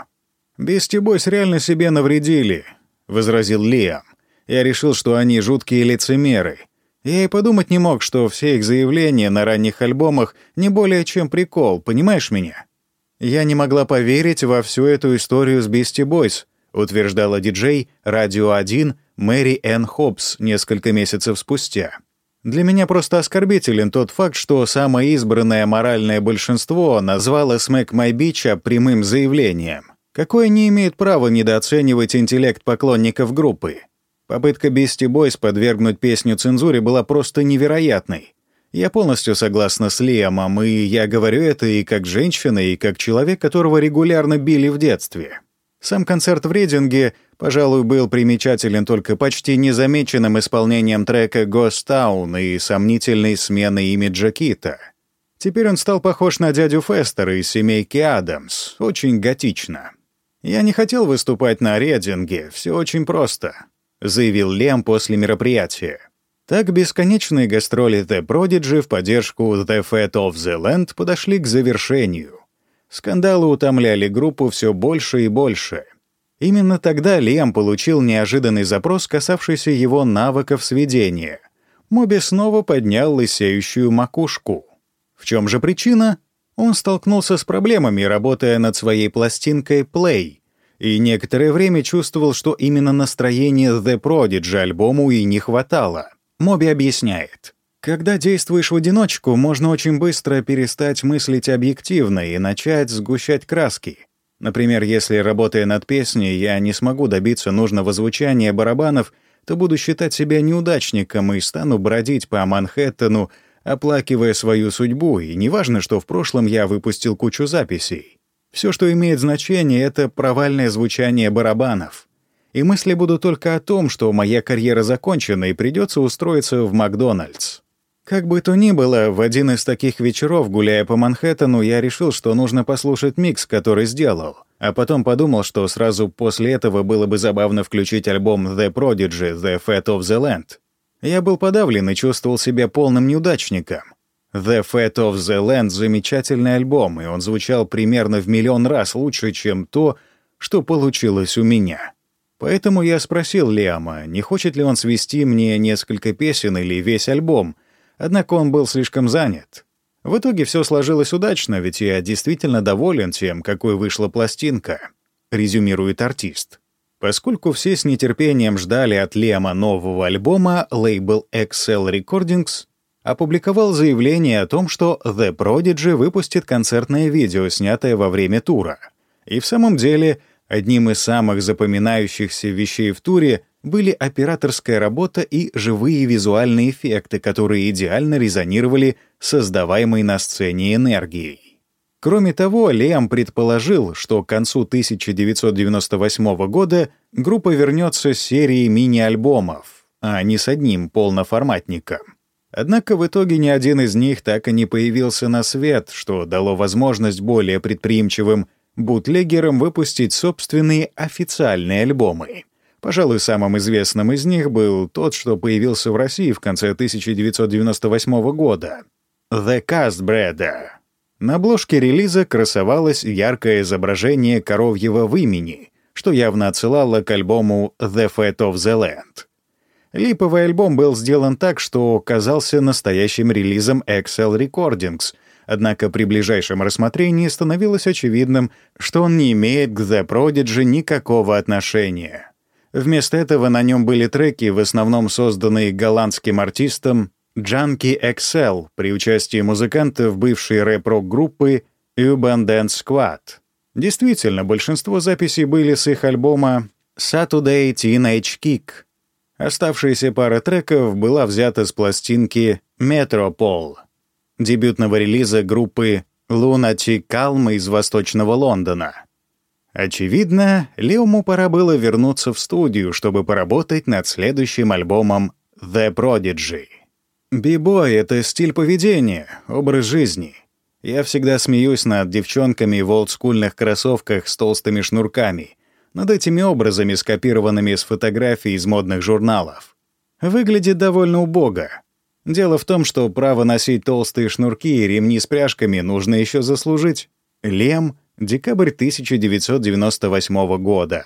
«Beastie Boys реально себе навредили», — возразил Лиам. «Я решил, что они жуткие лицемеры. Я и подумать не мог, что все их заявления на ранних альбомах не более чем прикол, понимаешь меня?» «Я не могла поверить во всю эту историю с Beastie Boys», утверждала диджей «Радио 1» Мэри Энн Хоббс несколько месяцев спустя. Для меня просто оскорбителен тот факт, что самое избранное моральное большинство назвало «Smack My Bitch» прямым заявлением. Какое не имеет права недооценивать интеллект поклонников группы. Попытка Beastie Boys подвергнуть песню цензуре была просто невероятной. Я полностью согласна с Лиамом, и я говорю это и как женщина, и как человек, которого регулярно били в детстве. Сам концерт в Рейдинге, пожалуй, был примечателен только почти незамеченным исполнением трека «Ghost Town» и сомнительной сменой имиджа Кита. Теперь он стал похож на дядю Фестера из семейки Адамс, очень готично. «Я не хотел выступать на Рейдинге, все очень просто», — заявил Лем после мероприятия. Так бесконечные гастроли The Prodigy в поддержку The Fat of the Land подошли к завершению. Скандалы утомляли группу все больше и больше. Именно тогда Лиам получил неожиданный запрос, касавшийся его навыков сведения. Моби снова поднял лысеющую макушку. В чем же причина? Он столкнулся с проблемами, работая над своей пластинкой «Play», и некоторое время чувствовал, что именно настроения The Prodigy альбому и не хватало — Моби объясняет. Когда действуешь в одиночку, можно очень быстро перестать мыслить объективно и начать сгущать краски. Например, если, работая над песней, я не смогу добиться нужного звучания барабанов, то буду считать себя неудачником и стану бродить по Манхэттену, оплакивая свою судьбу, и неважно, что в прошлом я выпустил кучу записей. Все, что имеет значение, — это провальное звучание барабанов и мысли будут только о том, что моя карьера закончена и придется устроиться в Макдональдс. Как бы то ни было, в один из таких вечеров, гуляя по Манхэттену, я решил, что нужно послушать микс, который сделал, а потом подумал, что сразу после этого было бы забавно включить альбом The Prodigy «The Fat of the Land». Я был подавлен и чувствовал себя полным неудачником. «The Fat of the Land» — замечательный альбом, и он звучал примерно в миллион раз лучше, чем то, что получилось у меня. Поэтому я спросил Лиама, не хочет ли он свести мне несколько песен или весь альбом, однако он был слишком занят. В итоге все сложилось удачно, ведь я действительно доволен тем, какой вышла пластинка, резюмирует артист. Поскольку все с нетерпением ждали от Лема нового альбома, лейбл Excel Recordings опубликовал заявление о том, что The Prodigy выпустит концертное видео, снятое во время тура. И в самом деле Одним из самых запоминающихся вещей в туре были операторская работа и живые визуальные эффекты, которые идеально резонировали с создаваемой на сцене энергией. Кроме того, Лиам предположил, что к концу 1998 года группа вернется с серией мини-альбомов, а не с одним полноформатником. Однако в итоге ни один из них так и не появился на свет, что дало возможность более предприимчивым бутлегерам выпустить собственные официальные альбомы. Пожалуй, самым известным из них был тот, что появился в России в конце 1998 года — «The Castbreeder». На обложке релиза красовалось яркое изображение коровьего вымени, что явно отсылало к альбому «The Fat of the Land». Липовый альбом был сделан так, что казался настоящим релизом Excel Recordings — Однако при ближайшем рассмотрении становилось очевидным, что он не имеет к The Prodigy никакого отношения. Вместо этого на нем были треки, в основном созданные голландским артистом Junkie XL при участии музыкантов бывшей рэп-рок-группы Urban Dance Squad. Действительно, большинство записей были с их альбома Saturday Teenage Kick. Оставшаяся пара треков была взята с пластинки Metropole дебютного релиза группы Lunatic Calm из Восточного Лондона. Очевидно, Леому пора было вернуться в студию, чтобы поработать над следующим альбомом The Prodigy. Бибой — это стиль поведения, образ жизни. Я всегда смеюсь над девчонками в олдскульных кроссовках с толстыми шнурками, над этими образами, скопированными с фотографий из модных журналов. Выглядит довольно убого, Дело в том, что право носить толстые шнурки и ремни с пряжками нужно еще заслужить. Лем, декабрь 1998 года.